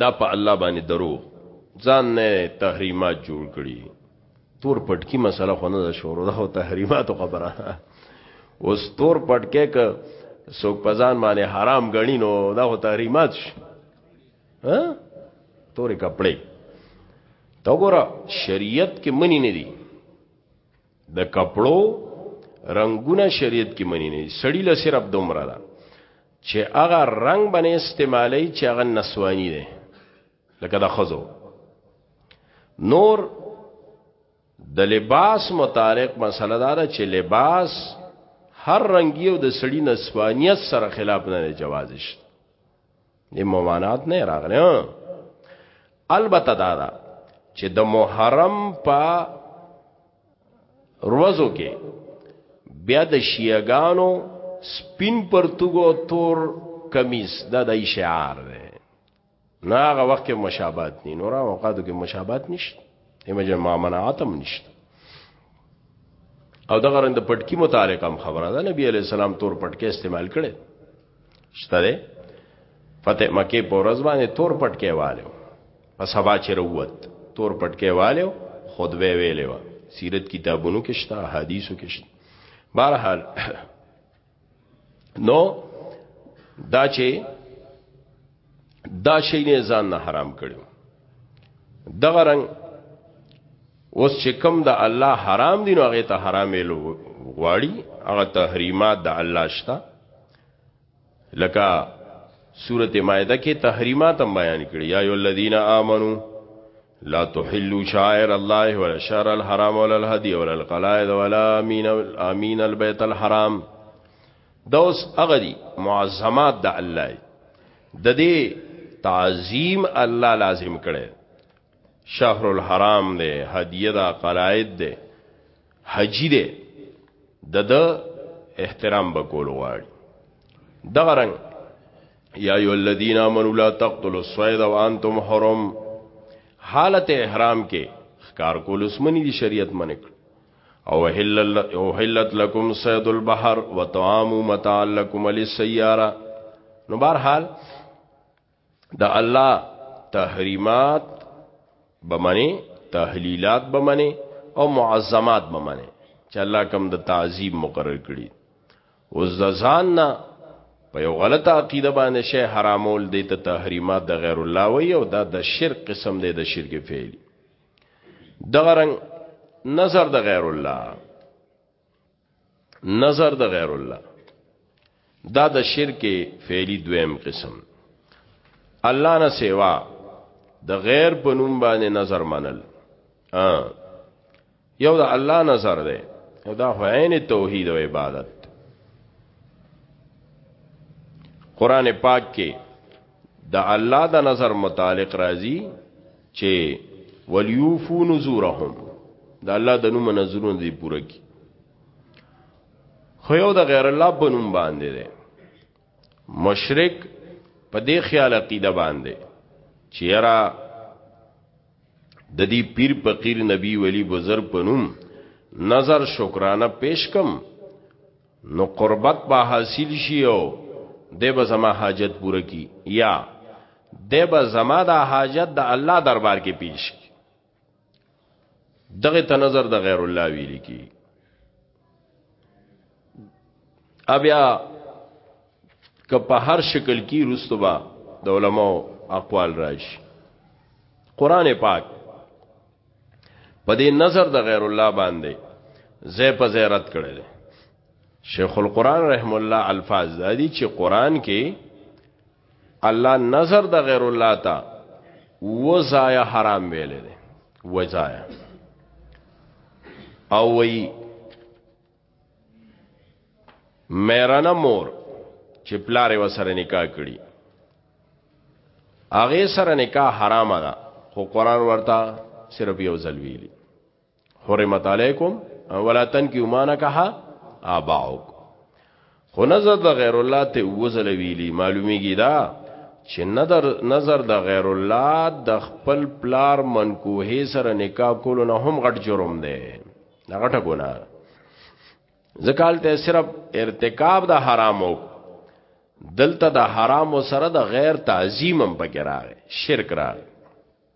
S1: دا په الله باندې درو ځان نه تحریمات جوړ کړي تور پټکی مسله خو نه ده شروع ده او تحریماتو خبره اوس تور پټکی ک څوک پزان باندې حرام غنی نو دا خو تحریمات شي ها تورې کپڑے تو ګورا شریعت کې منی نه دي د کپړو رنگونه شریعت کې منی نه دي سړی له صرف دومره ده چې هغه رنگ باندې استعمالي چې هغه نسوانی دی لکه د خزو نور د لباس متعلق مسله دا ده چې لباس هر رنگي او د سړی نسوانیت سره خلاف نه جواز شي د ممانات نه راغلی البته دا ده چې د محرم په روزو کې بیا د شیعاګانو سپین پرتګو تور کمیس دا د شعار دی نه هغه وخت کې مشابهت نه نور اوقاتو کې مشابهت نشته ایمجه مامنعات هم نشته او دغه رند پټکی متعلق هم خبره ده نبی علی السلام تور پټکی استعمال کړي شته فتح مکه په ورځ باندې تور پټ کې والو په سبا چې وروت تور پټ کې والو خطبه ویلې و سیرت کتابونو کې شته حدیثو کې شته بهرحال نو دا چې دا شی نه ځان نه حرام کړو دغه رنگ اوس چې کم د الله حرام دي نو هغه ته حرام ویلو غواړي هغه تحریمات د الله شته لکه سورته مائده کې تحریمات هم بیان کړي یا ایو الذین آمنو لا تحلوا شعائر الله ولا الشهر الحرام ولا الهدي ولا القلائد ولا امين امين البيت الحرام دوس اغدي معظمات د الله د دې تعظیم الله لازم کړي شهر الحرام دی هدیه دا قلائد دی حجی دی د د احترام به کول غواړي دغه رنګ یا ایو الذین آمنوا لا تقتلوا الصید وانتم حرم حالت احرام کې خکار کول اسمنی دی شریعت منک او حلت لکم صید البحر وطعام متاع لکم للسیاره نو بهر حال د الله تحریمات بمنه تحلیلات بمنه او معظمات بمنه چې الله کوم د تعظیم مقرر کړي اوس د ځان نه په یو غلطه عقیده باندې شی حرامول دی ته تحریمات د غیر الله وی او دا د شرک قسم دی د شرک فعل دغه رنګ نظر د غیر الله نظر د غیر الله دا د شرک فعلی دویم قسم الله نه سیوا د غیر په نوم باندې نظر منل ا یو د الله نظر دی او دا عین توحید او عبادت قران پاک کې د الله د نظر متعلق راځي چې ولیوفو نذورهم د الله د نوم نظرونه دی پوره کی خو یو د غیر الله په نوم باندې دی مشرک په دې خیال عقیده باندې چې یاره د دې پیر فقیر نبی ولی بزر پنوم نظر شکرانه پیش کم نو قربت به حاصل شي او د به زما حاجت پوره کی یا د به زما د حاجت د الله دربار کې پیش کی دغه ته نظر د غیر الله ویل کی ابیا که په هر شکل کې رستبا د علماء اقوال راشي قران پاک په دې نظر د غیر الله باندې زې په زیرت کړي دي شیخ القران رحم الله الفاظ دادی چې قران کې الله نظر د غیر الله تا و زایا حرام ویل دي و زایا او وی میرانه مور چې پلار و سره نکاح کړي هغه سره نکاح حرام ده خو قران ورته صرف یو ځل ویلي حرمت علیکم ولا تنکیو ما نکح اباؤک خو نظر د غیر الله ته وزل ویلی معلومیږي دا چې نظر نظر د غیر الله د خپل پلار منکوه سره نکاح کول نه هم غټ جرم دی نه غټه ګناه ځکه ته صرف ارتکاب د حرامو دلته د حرامو سره د غیر تعظیم هم پکې راغی شرک راغی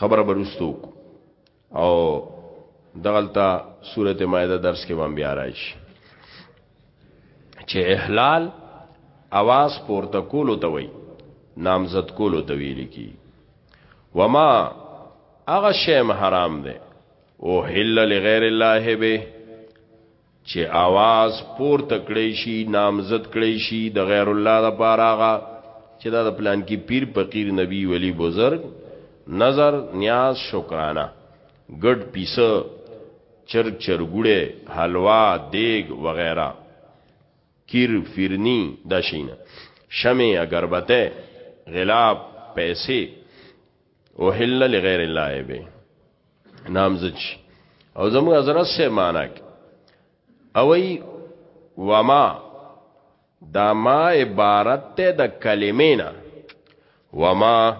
S1: خبره برستو او دغلتا سورته مائده درس کې باندې بیا راشي چې احلال اواز پورته کولو ته وای نامزد کولو ته ویل کی وما هغه شی حرام ده او حل لغیر الله به چې اواز پورته کړی شي نامزد کړی شي د غیر الله د پاراغه چې دا د پلان کې پیر فقیر نبی ولی بزرگ نظر نیاز شکرانه ګډ پیسه چرګ چرګوړې حلوا دیګ وغیرہ کیر فیرنی دا شینه شمع اگربته غلاب پیسې او حل لغیر الله به نامزد شي او زموږ حضرت سه معنا کې اوي وما دا ما عبارت ته د کلمې نه وما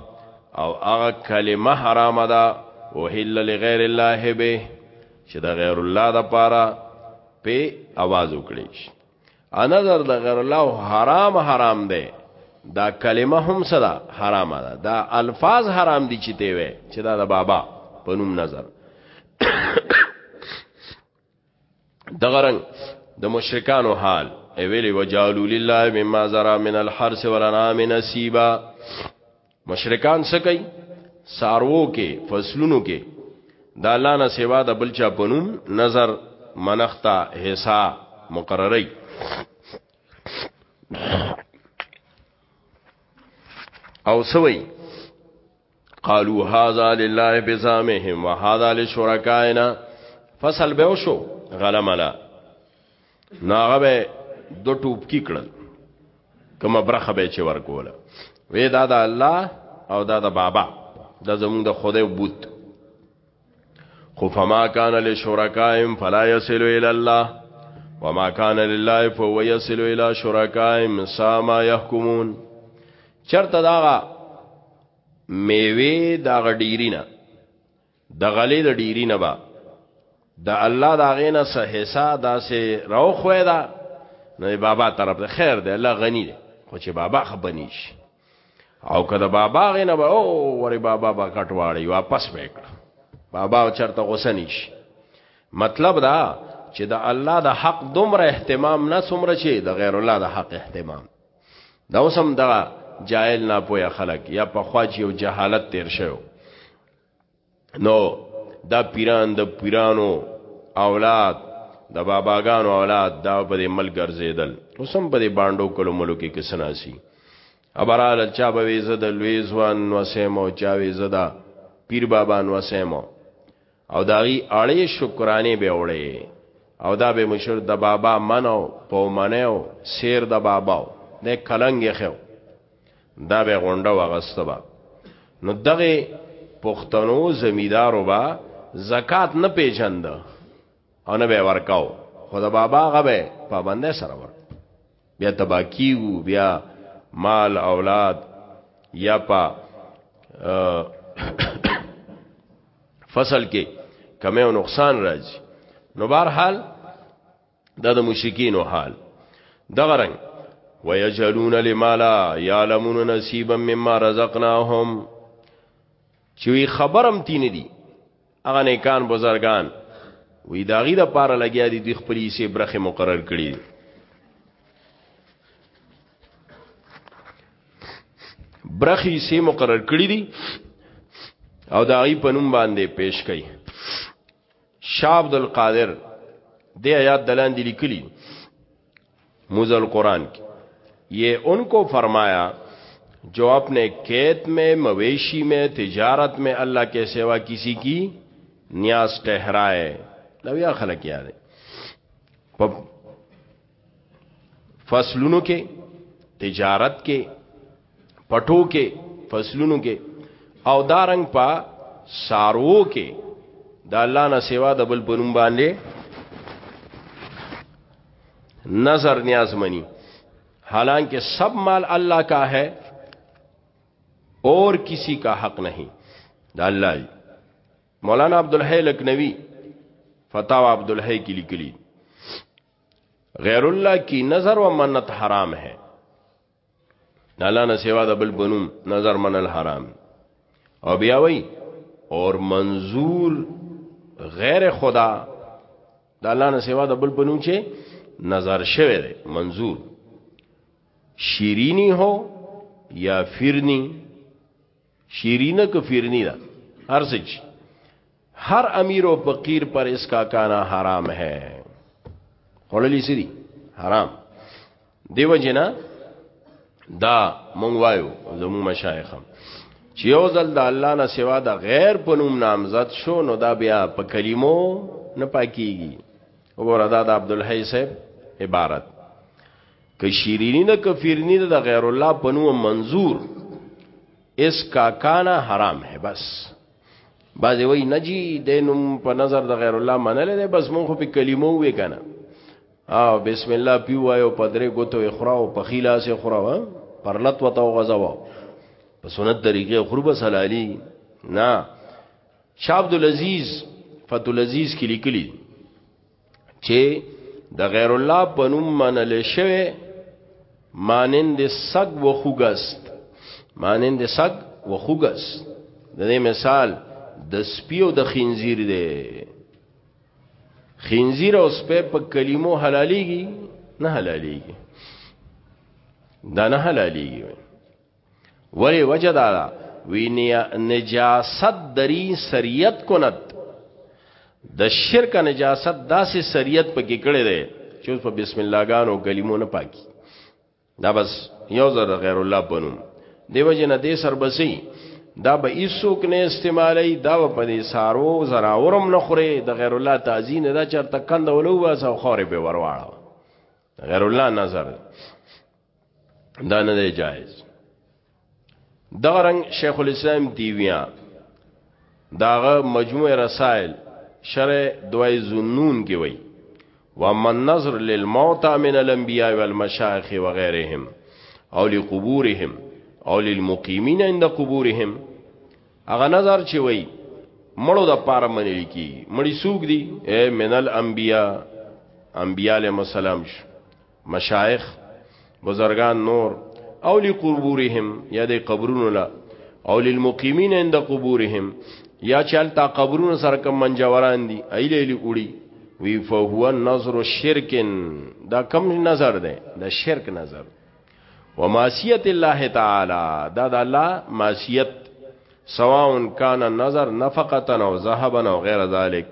S1: او هغه کلمه حرام ده او هل لغیر الله به چې د غیر الله د پاره په आवाज وکړي ا نظر د غیر الله حرام حرام دی دا کلمه هم صدا حرام ده دا الفاظ حرام دي چې ته وې چې دا د بابا په نوم نظر دغه رنګ د مشرکانو حال ای ویلی وجالو لله مما زرا من الحرس والانعام نصیبا مشرکان څه کوي سارو کې فصلونو کې دا الله نه سوا د بل چا پنوم نظر منختا حصہ مقرری او سوي قالوا هذا لله بزامهم وهذا لشركائنا فصل به شو غلملا نو هغه به دو ټوپ کی کړل کومه برخه به چې ورکوله وې دا د الله او دا د بابا دا زمونږ د خدای بوت خو فما کان لشرکائم فلا یصل الی الله وما کان لله فهو یصل الی شرکائم ساما یحکمون چرته داغه میوه داغه ډیرینه د غلې د ډیری نه با د الله دا غینا سه حصہ دا سه راو خوې دا نو بابا طرف خیر دی الله غنی دی خو چې بابا خبنی شي او کله بابا غینا به او وری بابا با کټواړی واپس وکړ بابا چرته غوسه نشي مطلب دا چې د الله د حق دومره اهتمام نه سمره شي د غیر الله د حق اهتمام دا اوسم دا جاهل نه پوهه خلک یا په خواجی او جهالت تیر شوی نو دا پیران د پیرانو اولاد د باباګانو اولاد دا په دې ملک ګرځیدل اوسم په دې باندو کلو ملک کې کسناسي ابرال چا به زد لوی ځوان نو سیمو چا وی زدا پیر بابا نو سیمو او داغي اړې شکرانه به وړې او دا به مشر د بابا منو پو منو سیر د باباو د کلنګ خو دا به غونډه واغسته با نو دغه پښتنو زمیدارو با زکات نه پیژند او نه به ورکاو خدا بابا غبه پابنده سره ور بیا تبا کیو بیا مال اولاد یا پا فصل کې کمی او نقصان راځي نو بهر حال دا د مشرکینو حال دغه رنګ ويجعلون لما لا يعلمون نصيبا مما رزقناهم چوي خبرم تین دي هغه نیکان بزرگان وی داغي د پاره لګیا دي د خپل یې برخه مقرر کړي برخه یې مقرر کړي دي او داغي پنوم باندې پیش کړي عبد القادر دلی کلی مزل قرآن کی یہ ان کو فرمایا جو اپنے کیت میں مویشی میں تجارت میں اللہ کے سوا کسی کی نیاز ٹہرائے لویا خلق یاد ہے فصلونو کې تجارت کې پټو کې فصلونو کې او دارنګ په سارو کې د الله نه سیوا د بل پنوم باندې نظر نیاز منی حالانکه سب مال الله کا ہے اور کسی کا حق نہیں دا الله مولانا عبدالحی لکنوی فتاوا عبدالحی کی لکلی غیر الله کی نظر و منت حرام ہے الله نه سوا د بل بنوم نظر منل حرام او بیا وی اور منظور غیر خدا د الله نه سوا د بل بنوم چې نظر شوه دی منظور شیرینی هو یا فیرنی شیرینه که فیرنی ده هر څه چی هر امیر او فقیر پر اس کا کانا حرام ہے خړلې سری حرام دیو جنا دا مونږ وایو زمو مشایخم چې یو ځل د الله نه سوا د غیر په نوم نامزد شو نو دا بیا په کلمو نه پاکیږي وګوره دا د عبد الحی صاحب عبارت که شیرینی نه که فیرنی ده د غیر الله په نوم منظور اس کا کانا حرام ہے بس بعضی وای نجی د نوم په نظر د غیر الله منل ده بس مونږ په کلمو وې کنه او بسم الله پی وایو پدری ګوتو اخرا او په خیلا سه خرا پرلت وته غزوا په سنت طریقې قرب سلالی نه شاه عبد العزيز فتو العزيز کې لیکلي چې د غیر الله په نوم منل شوی مانند سگ و خوګست مانند سگ و خوګست د دې مثال د سپیو د خنزیر دی خنزیر او سپی په کلمو حلاليږي نه حلاليږي دا نه حلاليږي ولی وجه دا دا وی نجاست دری سریت کند د شرک نجاست داسې سریت په کې کړی دی چې اوس په بسم الله ګانو کلمو نه پاکي دا بس یو زر غیر الله بنوم دیو جن دې سربسي دا به ایسوک نه استعمالي دا په دې سارو زراورم نه خوري د غیر الله تعظیم دا چرته کند ولو واسه خوري به ورواړه غیر الله نظر دا نه دی جایز دغه رنگ شیخ الاسلام دیویا داغه مجموع رسائل شرع دوای زنون کې وای ومن نظر للموتى من الانبياء والمشايخ وغيرهم او لقبورهم او للمقيمين عند قبورهم اغه نظر چې وای مړو د پاره منل کی مړی سوق دی اے من الانبیاء انبیاء علیہ السلام شو مشایخ بزرگان نور او لقبورهم یا د قبرونو لا او للمقیمین عند قبورهم یا چل تا قبرونو سره کم منجوران دي ایله ایله وړي وی فهو نظر شرکن دا کم نظر ده دا شرک نظر وماسیت الله تعالی دا د الله ماسیت سواء کان نظر نفقه او ذهبا او غیر ذلک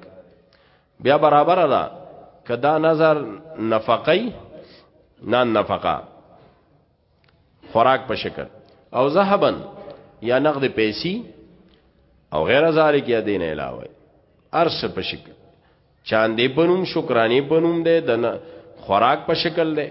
S1: بیا برابر ده کدا نظر نفقی نه نفقه خوراک په شکل او ذهبن یا نقد پیسې او غیر ذالک یا دین علاوه ارس په شکل چاندې پنوم شکرانې پنوم ده د خوراک په شکل ده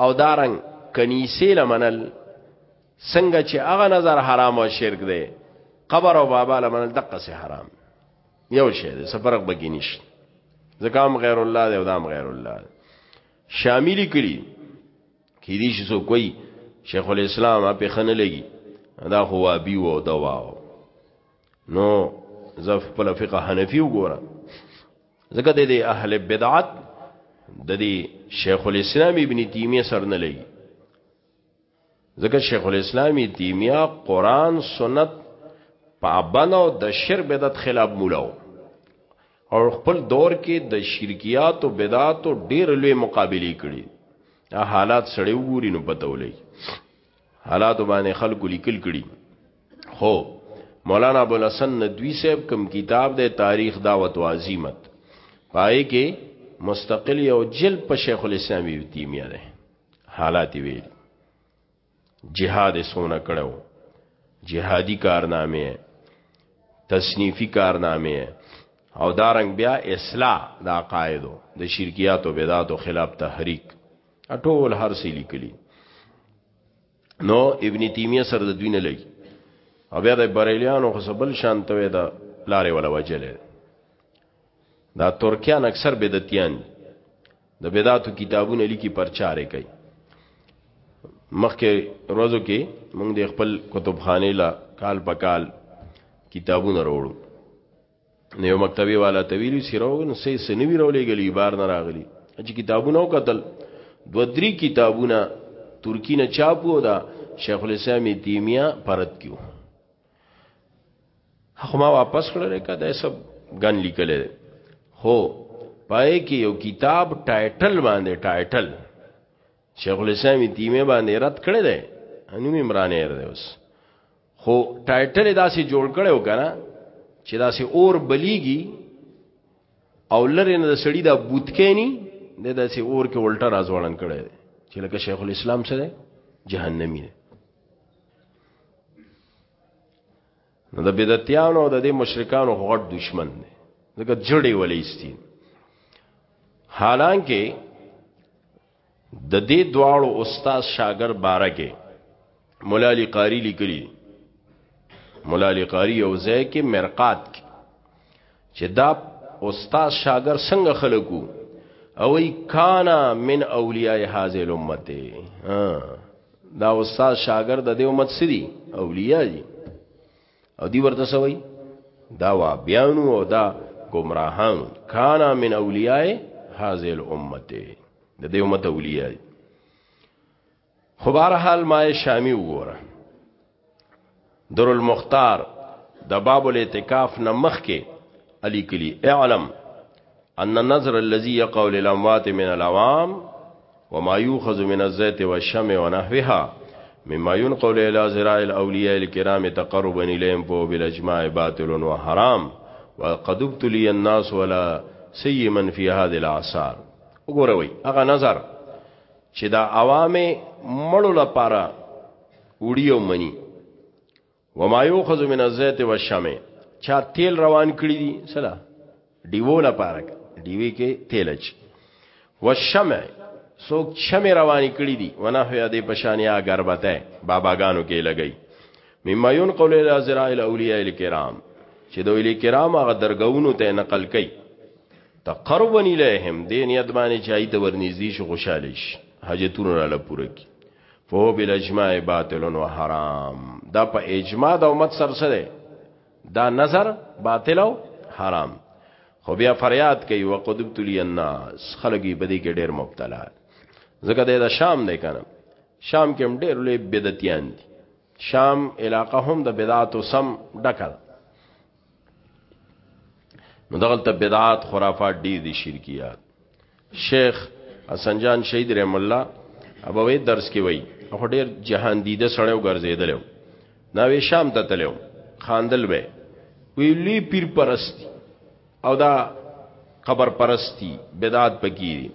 S1: او دارنګ کنيسه لمنل څنګه چې هغه نظر حرام او شرک دی قبر او بابا لمنل دقه سه حرام یو شی دی سفرق بګینیش زکام غیر الله دی او دام غیر الله دی شاملی کړي کې دې شي سو کوئی شیخ الاسلام په خنه لګي دا خو وابي وو دوا نو زف په فقه حنفي وګوره ځکه د دې اهل بدعت د دې شیخ الاسلام ابن تیمیه سر نه لګي ځکه شیخ الاسلام ابن تیمیه قران سنت پابند او د شرک بدعت خلاف مولاو او خپل دور کې د شرکیات او بدعات ډېر لوی مقابله کړي حالات سړی وګوري نو پته ولګي حالاتو باندې خلکو لیکل کړي خو مولانا ابو الحسن ندوی صاحب کوم کتاب د تاریخ دعوت و عظمت پای کې مستقل یو جل په شیخ الاسلام ابن تیمیه ده حالات ویل جهاد سونه کړو جهادي کارنامه تصنیفی کارنامه او دارنګ بیا اصلاح د دا عقایدو د شرکیات او بدعات خلاف تحریک ټول هر څه لیکلي نو ابن تیمیه سر د دوی نه لګي او بیا د بریلیانو خو بل شان ته وي دا لارې ولا وجلې دا ترکیان اکثر بدعتیان د بدعتو کتابونه لیکي پرچارې کوي مخکې روزو کې موږ د خپل کتابخانه لا کال په کال کتابونه وروړو نو یو مکتبي والا ته ویلي چې راو نو سې سنوي راو لګلی بار نه راغلی چې کتابونه وکتل دو درې کتابونه ترکی نه چاپو دا شیخ الاسلام تیمیه پرد کیو خو ما واپس کړل کده سب غن لیکل خو پای کې یو کتاب ټایټل باندې ټایټل شیخ الاسلام تیمه باندې رد کړی دی انو عمران ایر دی اوس خو ټایټل داسې جوړ کړي وکړه چې داسې اور بلیږي او لره نه د سړی دا بوت کینی د داسې اور کې الټا راځوړن کړي چې لکه شیخ الاسلام سره جهنمی دی نو د بدعتیانو او د دې مشرکانو غټ دشمن دی ځکه جړې ولې استین حالانکه د دې دواړو استاد شاګر بارګه مولا علی قاری لیکلی مولا علی قاری او ځای کې مرقات کې چې دا استاد شاګر څنګه خلکو او ای کانا من اولیاء هذه الامه دا استاد شاګر د دې امت سری اولیاء دي او دی ورته سوی دا وابیانو او دا گمراهان کانا من اولیاء هذه الامه د دې امت اولیاء خو بهر حال ما شامی وګوره در المختار د باب الاعتکاف نه مخ کې علی کلی اعلم ان النظر الذي يقول للاموات من العوام وما يؤخذ من الزيت والشمع ونحوها مما ينقل الى ذراع الاولياء الكرام تقربا اليهم فهو بالاجماع باطل وحرام وقد ابتلي الناس ولا سيما في هذه الاثار وګوروي هغه نظر چې دا عوامه مړو لپاره وډیو منی وما یوخذ من الزیت والشمع چا تیل روان کړی دي سلا دیو لا پارک دیوی کې تیل اچ والشمع سوک شمع روان کړی دي ونه هيا دې پشانیا غربته باباګانو کې لګی مما ينقل الى ذراع الاولیاء الكرام چې دوی الیه کرام هغه درګونو ته نقل کړي تقربا الیهم دین یدمانه چای ته ورنږدې شو خوشاله شي حاجتونه را لپاره کی فهو بالاجماع باطل و حرام دا په اجماع د امت سر سره دا نظر باطل او حرام خو بیا فریاد کوي وقد ابتلی الناس خلګي بدی کې ډیر مبتلا زګه د شام نه کنه شام کې هم ډیر لوی بدعتيان دي شام علاقه هم د بدعات او سم ډکه ده نو دغه ته بدعات خرافات ډیر دي شرکیات شیخ حسن جان شهید رحم الله ابوي درس کې وای هغه ډیر جهان دیده سره وګرځیدل نو شام ته تلو خاندل به ویلی پیر پرستی او دا قبر پرستی بدعت پکې دي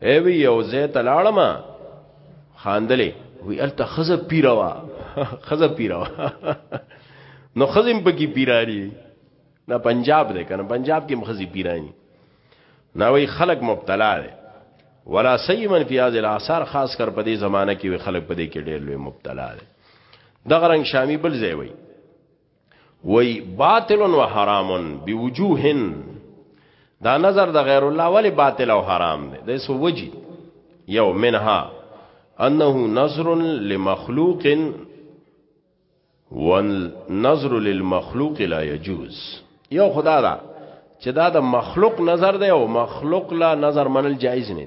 S1: ایوی یو زه تلاړم خاندلې وی الته خزه پیروا خزه پیروا نو خزم پکې پیراری نه پنجاب ده کنه پنجاب کې مخزي پیرانی نه وی خلق مبتلا ده ولا سیمن فی هذه الاثار خاص کر په دې زمانہ کې وی خلق په دې کې ډېر لوی مبتلا ده دغه رنگ شامی بل ځای وی وی باطل و حرام بوجوه دا نظر د غیر الله ولی باطل او حرام دی د سو وجی یو منها انه نظر لمخلوق والنظر للمخلوق لا يجوز یو خدا دا چې دا د مخلوق نظر دی او مخلوق لا نظر منل جایز نه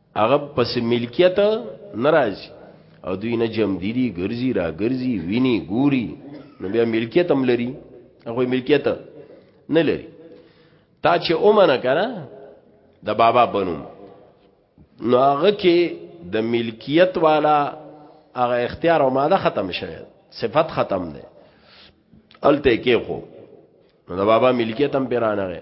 S1: هغه پس ملکیت ناراض او دوی نه جمع دي دي ګرځي را ګرځي ویني ګوري نو بیا ملکیت هم لري هغه ملکیت نه لري تا چې اومنه کړه د بابا بنوم نو هغه کې د ملکیت والا هغه اختیار او ماده ختم شوه صفت ختم ده الته کې خو نو د بابا ملکیت هم پیرانه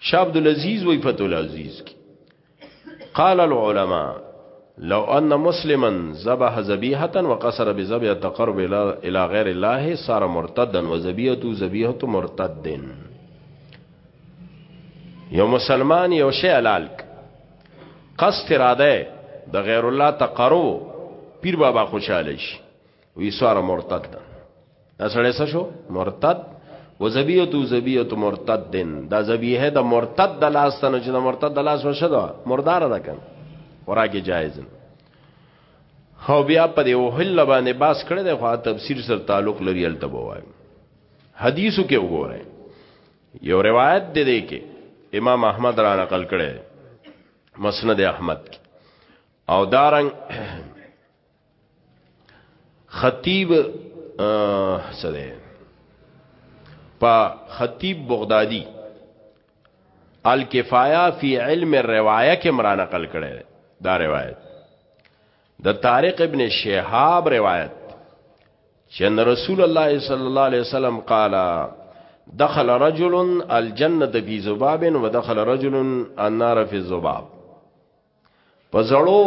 S1: شاه عبد العزيز وی فتو العزيز کی قال العلماء لو ان مسلما ذبح ذبيحه وقصر بذبيحه تقرب الى غير الله صار مرتدا وذبيحه ذبيحه مرتد یو مسلمان یو شی حلال قصد اراده د غیر الله تقرب پیر بابا خوشاله شي وی سره مرتد ده دا سره څه شو مرتد وزبیت زبیت مرتد دین دا زبیه د مرتد د لاس تنه چې د مرتد د لاس وشه ده مردار ده کن وراګه جایز هو بیا په دې وهل باندې باس کړی د خو تفسیر سره تعلق لري الته بوای حدیثو کې وګوره یو روایت دی دی کې امام احمد را نقل کړي مسند احمد کی او دارنګ خطیب سره په خطیب بغدادي الکفایه فی علم الروایه کې مرا نقل کړي دا روایت د طارق ابن شهاب روایت چې رسول الله صلی الله علیه وسلم قال دخل رجل الجنه فی ذباب ودخل رجل النار فی الذباب په زړو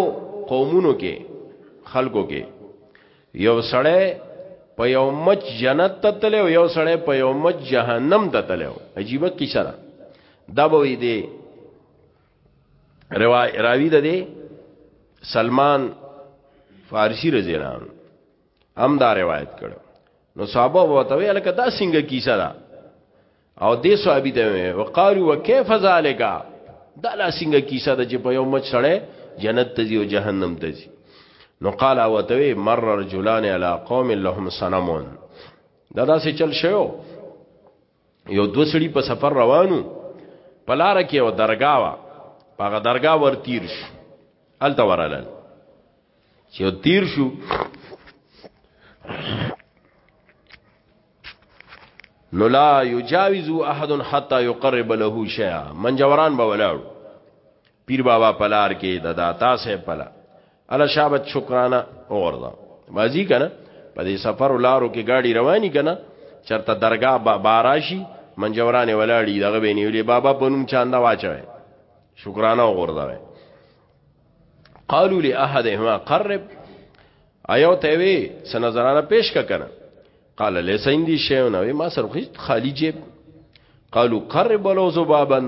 S1: قومونو کې خلکو کې یو سړی په یو مچ جنت ته تلو یو سړی په یو مچ جهنم ته تلو عجیب کیسه ده دا به وی دی روای راوی ده دی سلمان فارسی رضی الله عنه هم دا روایت کړو نو صحابه وته وی الکه دا څنګه کیسه ده او دې صحابي ته وقالو وکيف ذالک دا لا څنګه کیسه ده چې په یو مچ سړی جنت ته ځي او جهنم ته ځي نو قال او ته مر رجلان علی قوم لهم صنمون دا داسې چل شو یو دو سړي په سفر روانو په لار کې یو درگاه وا هغه درگاه ورتیر شو الته ورالل چې تیر شو نو لا یجاوز احد حتا یقرب له شیئا منجوران به ولاړو پیر بابا پلار کې د داتا سه پلا الا شابت شکرانه اوردا مازی کنه په دې سفر لارو کې گاډي رواني کنه چرته درگاه با باراشي منجوران ولاړی دغه بینیولې بابا پنوم چاندا واچوي شکرانه اوردا قالوا لاحدهما قرب ایو ته وی سنظرانه پیش کا کنه قال ليس عندي شيء نو ما سره خو خالی جیب قالو قرب ولو زبابا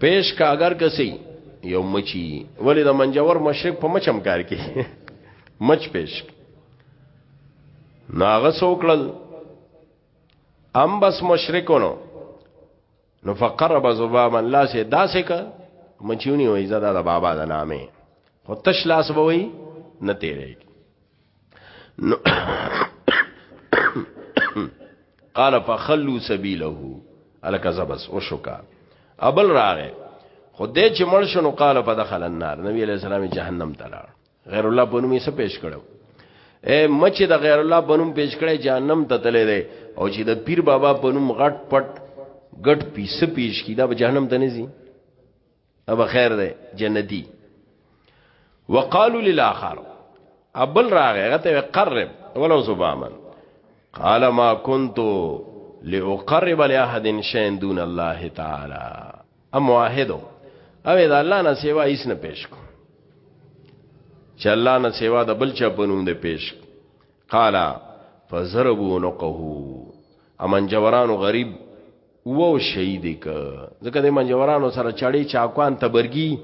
S1: پیش کا اگر کسی یو مچی ولی د منجور مشرق په مچم کار کی مچ پیش ناغه سوکړل ام بس مشرکونو نو فقرب زبابا الله سي داسې کا مچونی وای زدا د بابا د نامه خو تش لاس بوي نه تیرې نو قال فخلوا سبيله الک زبس او شوکا ابل راغه خدای چې مړ شنو قال فدخل النار نبی علیہ السلام جهنم ته لاړ غیر الله په نوم یې پیش کړو اے مچ د غیر الله په نوم پیش کړي جهنم ته تللی دی او چې د پیر بابا په نوم غټ پټ غټ پیس پیش کی دا به جهنم ته نه ځي ابا خیر دی جنتی وقالو للاخر ابل راغه غته قرب ولو زبامن قال ما كنت لاقرب لاحد شيئا دون الله تعالی ام واحدو او دا الله نه سیوا هیڅ نه پیش کو چې الله نه سیوا د بل چا په نوم دې پیش قالا فزربو نقه امن جورانو غریب وو شهید ک ځکه د من جورانو سره چړې چاکوان تبرګي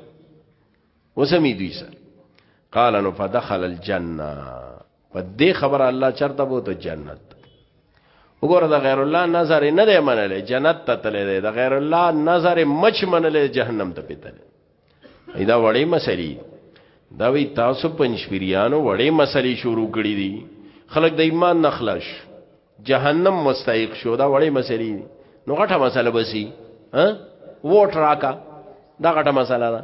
S1: وسمې دوی سره قال نو فدخل الجنه په دې خبره الله چرته بو ته جنت وګوره د غیر الله نظر نه دی منلې جنت ته تللی دی د غیر الله نظر مچ منلې جهنم ته پیتل ایدا وړې مسلې دا وی تاسو پنځپیریانو وړې مسلې شروع کړې دي خلک د ایمان نخلش جهنم مستحق شو دا وړې مسلې نو غټه مسله بسی ها ووټ راکا دا غټه مسله ده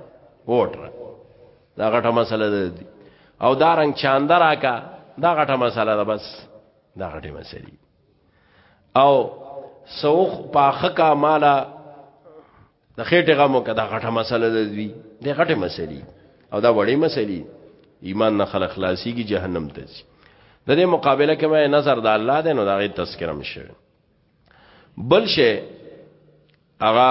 S1: ووټ راکا دا غټه مسله ده او دا رنگ چاند راکا دا غټه مسله ده بس دا غټه مسله او سوخ پاخه کا مالا د خېټه غمو کدا غټه مسله ده دی د غټه مسلې او دا وړې مسلې ایمان نه خلق خلاصي کی جهنم ته ځي د دې مقابله کې مې نظر د الله دی نو دا غي تذکرہ مشه بل شي اغا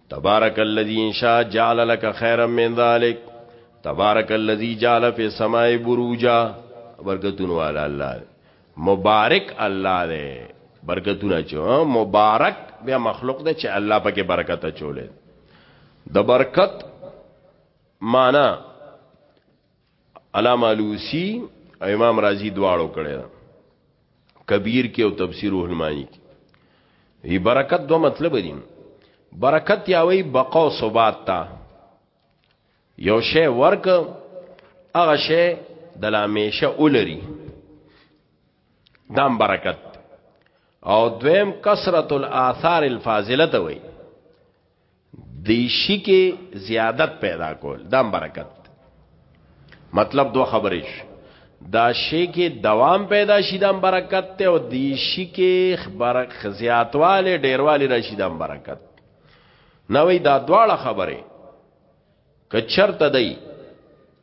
S1: تبارک الذی ان شاء جعل لك خیرا من ذلك تبارک الذی جعل فی السماء بروجا برکتون والا الله مبارک الله دې برکتونه چو مبارک بیا مخلوق دې چې الله پکې برکت چولې د برکت معنا علامه علوسی او امام رازی دواړو کړی دا کبیر کې او تفسیر الهمانی کې هی برکت دو مطلب دي برکت یا وی بقا او ثبات تا یو شی ورک هغه شی د لامیشه اولری دام برکت او دویم کثرت الاثار الفاضله ته وی دیشی کې زیادت پیدا کول دا برکت مطلب دو خبرې شي دا شی کې دوام پیدا شي دا برکت ته او دیشی کې برک زیاتواله ډیرواله راشي دا برکت نوې دا دواړه خبره کچرته دی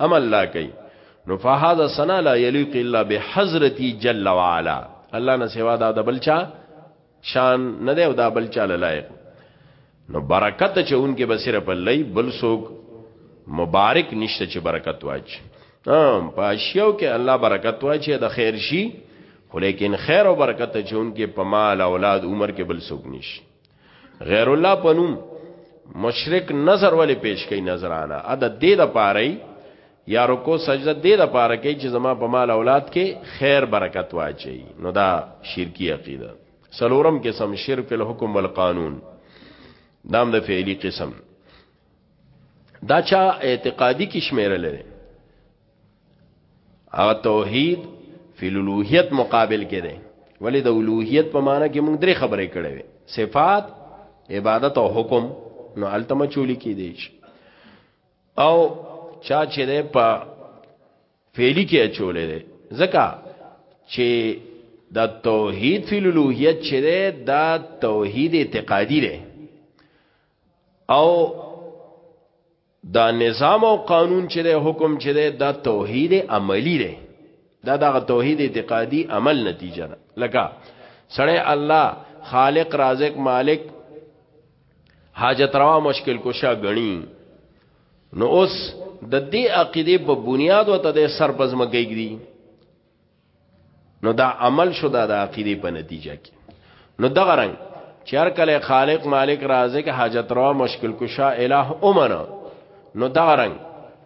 S1: ام الله کوي نو فهذا سنا لا يليق الا بحضرتي جل وعلا الله نه سوا دا د بلچا شان نه دی او دا بلچا لایق نو برکت چې اونګه به صرف الله بل سوک مبارک نشته چې برکت واچ هم پاشیو کې الله برکت واچ د خیر شي خو لیکن خیر او برکت چې اونګه په مال اولاد عمر کې بل سوک نشي غیر الله پنوم مشرک نظر ولی پیش کوي نظرانه ا د دې د پاره یا رکو سجده دې د پاره کوي چې زما په مال اولاد کې خیر برکت واچي نو دا شرکی عقیده سلورم قسم شرک په حکم والقانون دام د فعلی قسم دا چا اعتقادی کې شمیرل لري او توحید فی الوهیت مقابل کې دی ولی د الوهیت په معنی کې موږ درې خبرې کړې وې صفات عبادت او حکم نو التم چولی کې دی او چا چې ده په فعلی کې چولې ده ځکه چې دا توحید فی الوهیت چې ده دا توحید اعتقادی ده او دا نظام او قانون چې ده حکم چې ده دا توحید عملی ده دا دغه توحید اعتقادی عمل نتیجه ده لکه سړی الله خالق رازق مالک حاجت روا مشکل کشا غنی نو اوس د دې عقیده په بنیاد وته د سر پزمګی دی نو دا عمل شو دا د عقیده په نتیجه کې نو دغه رنګ چر کله خالق مالک رازق حاجت روا مشکل کشا الہ امنا نو دغه رنګ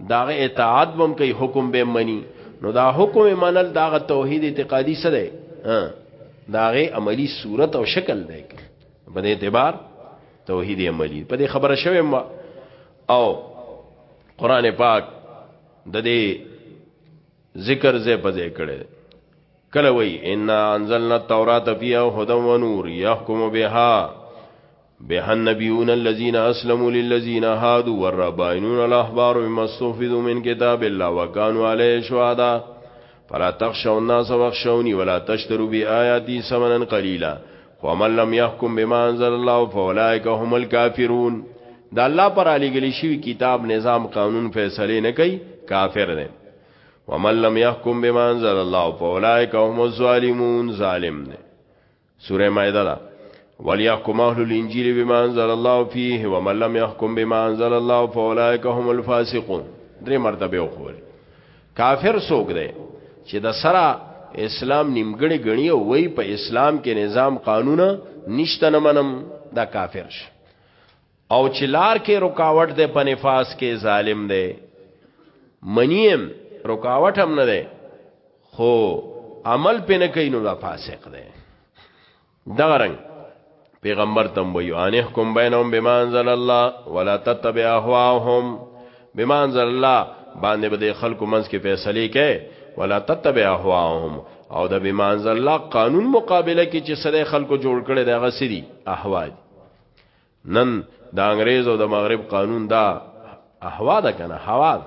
S1: داغه اطاعت بم کوي حکم به منی نو دا حکم منل داغه توحید اعتقادی څه دی داغه عملی صورت او شکل دی په دې اعتبار توحید عملی په دې خبره شوه ما او قران پاک د دې ذکر زې پځې کړي کله وی ان انزلنا التوراۃ فیها هدى و نور يحكم بها به النبيون الذين اسلموا للذين هادوا والربانون الاحبار بما استحفظوا من كتاب الله وكانوا عليه شهدا فلا تخشوا الناس واخشوني ولا تشتروا بآياتي ثمنا قليلا ومن لم يحكم بما انزل الله فاولئك هم الكافرون دا الله پر علی گلی شوی کتاب نظام قانون فیصله نه کوي کافر دی ومن لم يحكم بما انزل الله فاولئك هم الظالمون ظالم دی سوره مائده دا وليحكم اهل الانجيل بما انزل الله فيه ومن لم يحكم بما انزل الله فاولئك هم الفاسقون درې مرتبه وخول کافر څوک دی چې د سره اسلام نیمګړی غنی او وای په اسلام کې نظام قانون نشته نه منم دا کافر شي او چې لار کې رکاوټ ده په نفاس کې ظالم ده منیم رکاوټ هم نه ده خو عمل پې نه کوي نو دا فاسق ده دغه رنګ پیغمبر تم وی ان حکم بینهم بما انزل الله ولا تتبع اهواهم بما انزل الله باندې به خلکو منځ کې فیصله کوي ولا تتبع اهواهم او د بما انزل الله قانون مقابله کې چې سره خلکو جوړ کړي دغه سری احوال نن د انګريز او د مغرب قانون دا احوا ده کنه حوا ده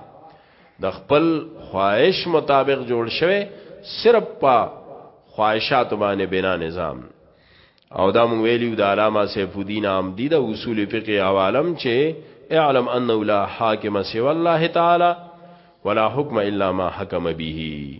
S1: د خپل خواهش مطابق جوړ شوی صرف په خواهشات باندې بنا نظام او دا مونږ ویلیو د علامه سیف الدین عامدی د اصول فقه عوالم چې اعلم انه لا حاکم سوى الله تعالی ولا حکم الا ما حکم به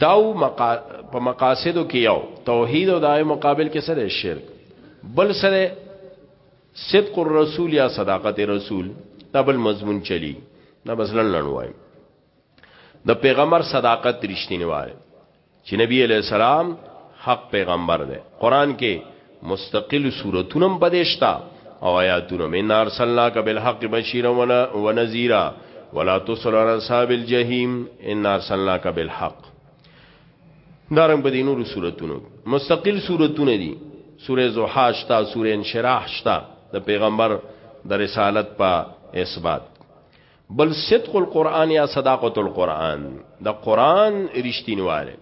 S1: داو مقا... په مقاصدو کې یو توحید او دای مقابل کې سره شرک بل سره صدق الرسول یا صداقت رسول تبل مضمون چلی دا بس لن لن وایم د پیغمبر صداقت رښتینی واره چې نبی علیہ السلام حق پیغمبر دی قران کې مستقل صورتونم پدشتا او آیاتونو من ارسلناک بالحق بشیرا و نذیرا ولا تسل عن اصحاب الجحیم ان ارسلناک بالحق دارنګ په دې نورو صورتونو مستقل صورتونه دي سوره زوحا شتا سوره انشراح شتا د پیغمبر د رسالت په اثبات بل صدق القرآن یا صداقت القرآن د قرآن رشتینواله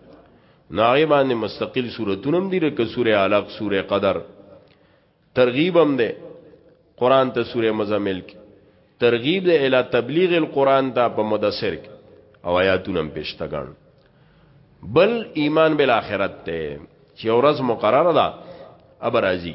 S1: نو هغه باندې مستقل سورتونم دي لکه سوره علق سوره قدر ترغیب هم ده قرآن ته سوره مزمل کې ترغیب ده اله تبلیغ القرآن ته په مدثر کې او آیاتونم پېشتګان بل ایمان بالآخرت ته چې ورځ مقرره ده ابرازي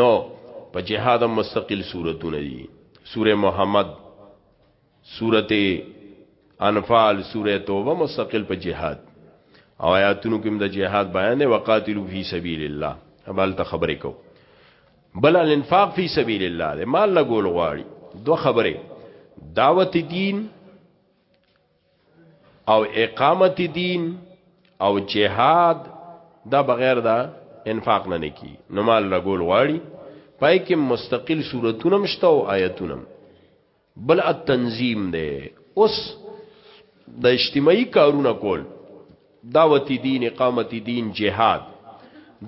S1: نو په جهاد مستقل صورتونه دي سوره محمد سورته انفال سوره توبه مستقل په جهاد او آیاتونو کې د جهاد بیان دی وقاتلو فی سبیل الله ابل ته خبرې کو بل الانفاق فی سبیل الله دی مال لګول غواړي دو خبره دعوت دین او اقامت دین او جهاد دا بغیر دا انفاق نه نکی نو مال لګول غواړي پای کې مستقل صورتونه مشته او آیتونه بل التنظیم دی اوس د اجتماعي کارونه کول دعوت دین اقامت دین جهاد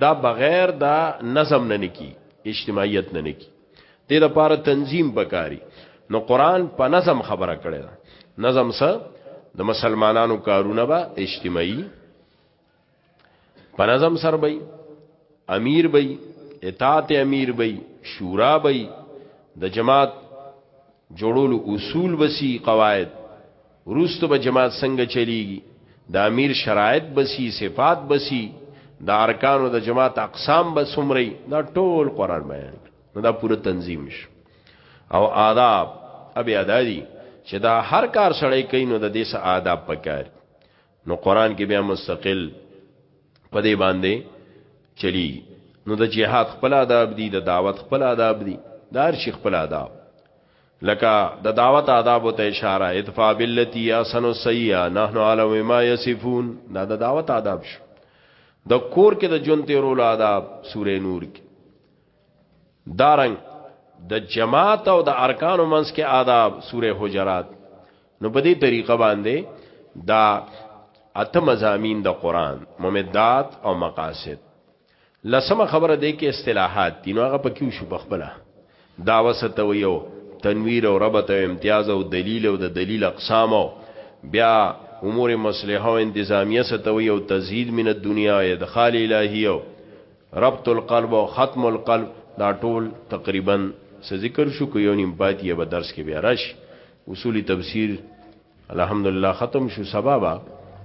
S1: دا بغیر دا نظم نه نکی اجتماعیت نه نکی دې لپاره تنظیم بکاری نو قران په نظم خبره کړی دا نظم سره د مسلمانانو کارونه به اجتماعي په نظم سره به امیر به اطاعت امیر به شورا به د جماعت جوړولو اصول وسی قواعد وروسته به جماعت څنګه چلیږي د امیر شرایط بسی صفات بسی د ارکانو د جماعت اقسام به سمري دا ټول قران بیان نو دا پوره تنظیم شو او آداب ابي ادادي چې دا هر کار سړی کوي نو د دې سه آداب پکار نو قران کې بیا مستقل په دې باندې چلی نو د جهاد خپل آداب دي د دعوت خپل آداب دي د هر شي خپل آداب لکه د دعوت آداب ته اشاره ادفع بالتي احسن السيئه نحن على ما يصفون دا د دعوت آداب شو د کور کې د جون تیرول آداب سورې نور کې دارنګ د دا جماعت او د ارکانو منځ کې آداب سوره حجرات نو په دې طریقه باندې دا اته مزامین د قران ممدات او مقاصد لسمه خبره ده کې اصطلاحات دي نو هغه پکې شو بخبله دا وسته ویو تنویر او ربط او امتیاز او دلیل او د دلیل اقسام او بیا امور مصلحه او انتظامیه ستوي او تزهید من الدنیا او ادخال الهی او ربط القلب او ختم القلب دا ټول تقریبا څه ذکر شو کو یو نیم پاتې یا به درس کې بیا راشي اصولی تفسیر الحمدلله ختم شو سبابا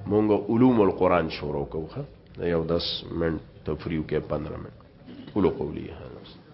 S1: مونږ علوم القرآن شروع کوو یو 10 منټ تفریو کې 15 منټ قولو قولی هذا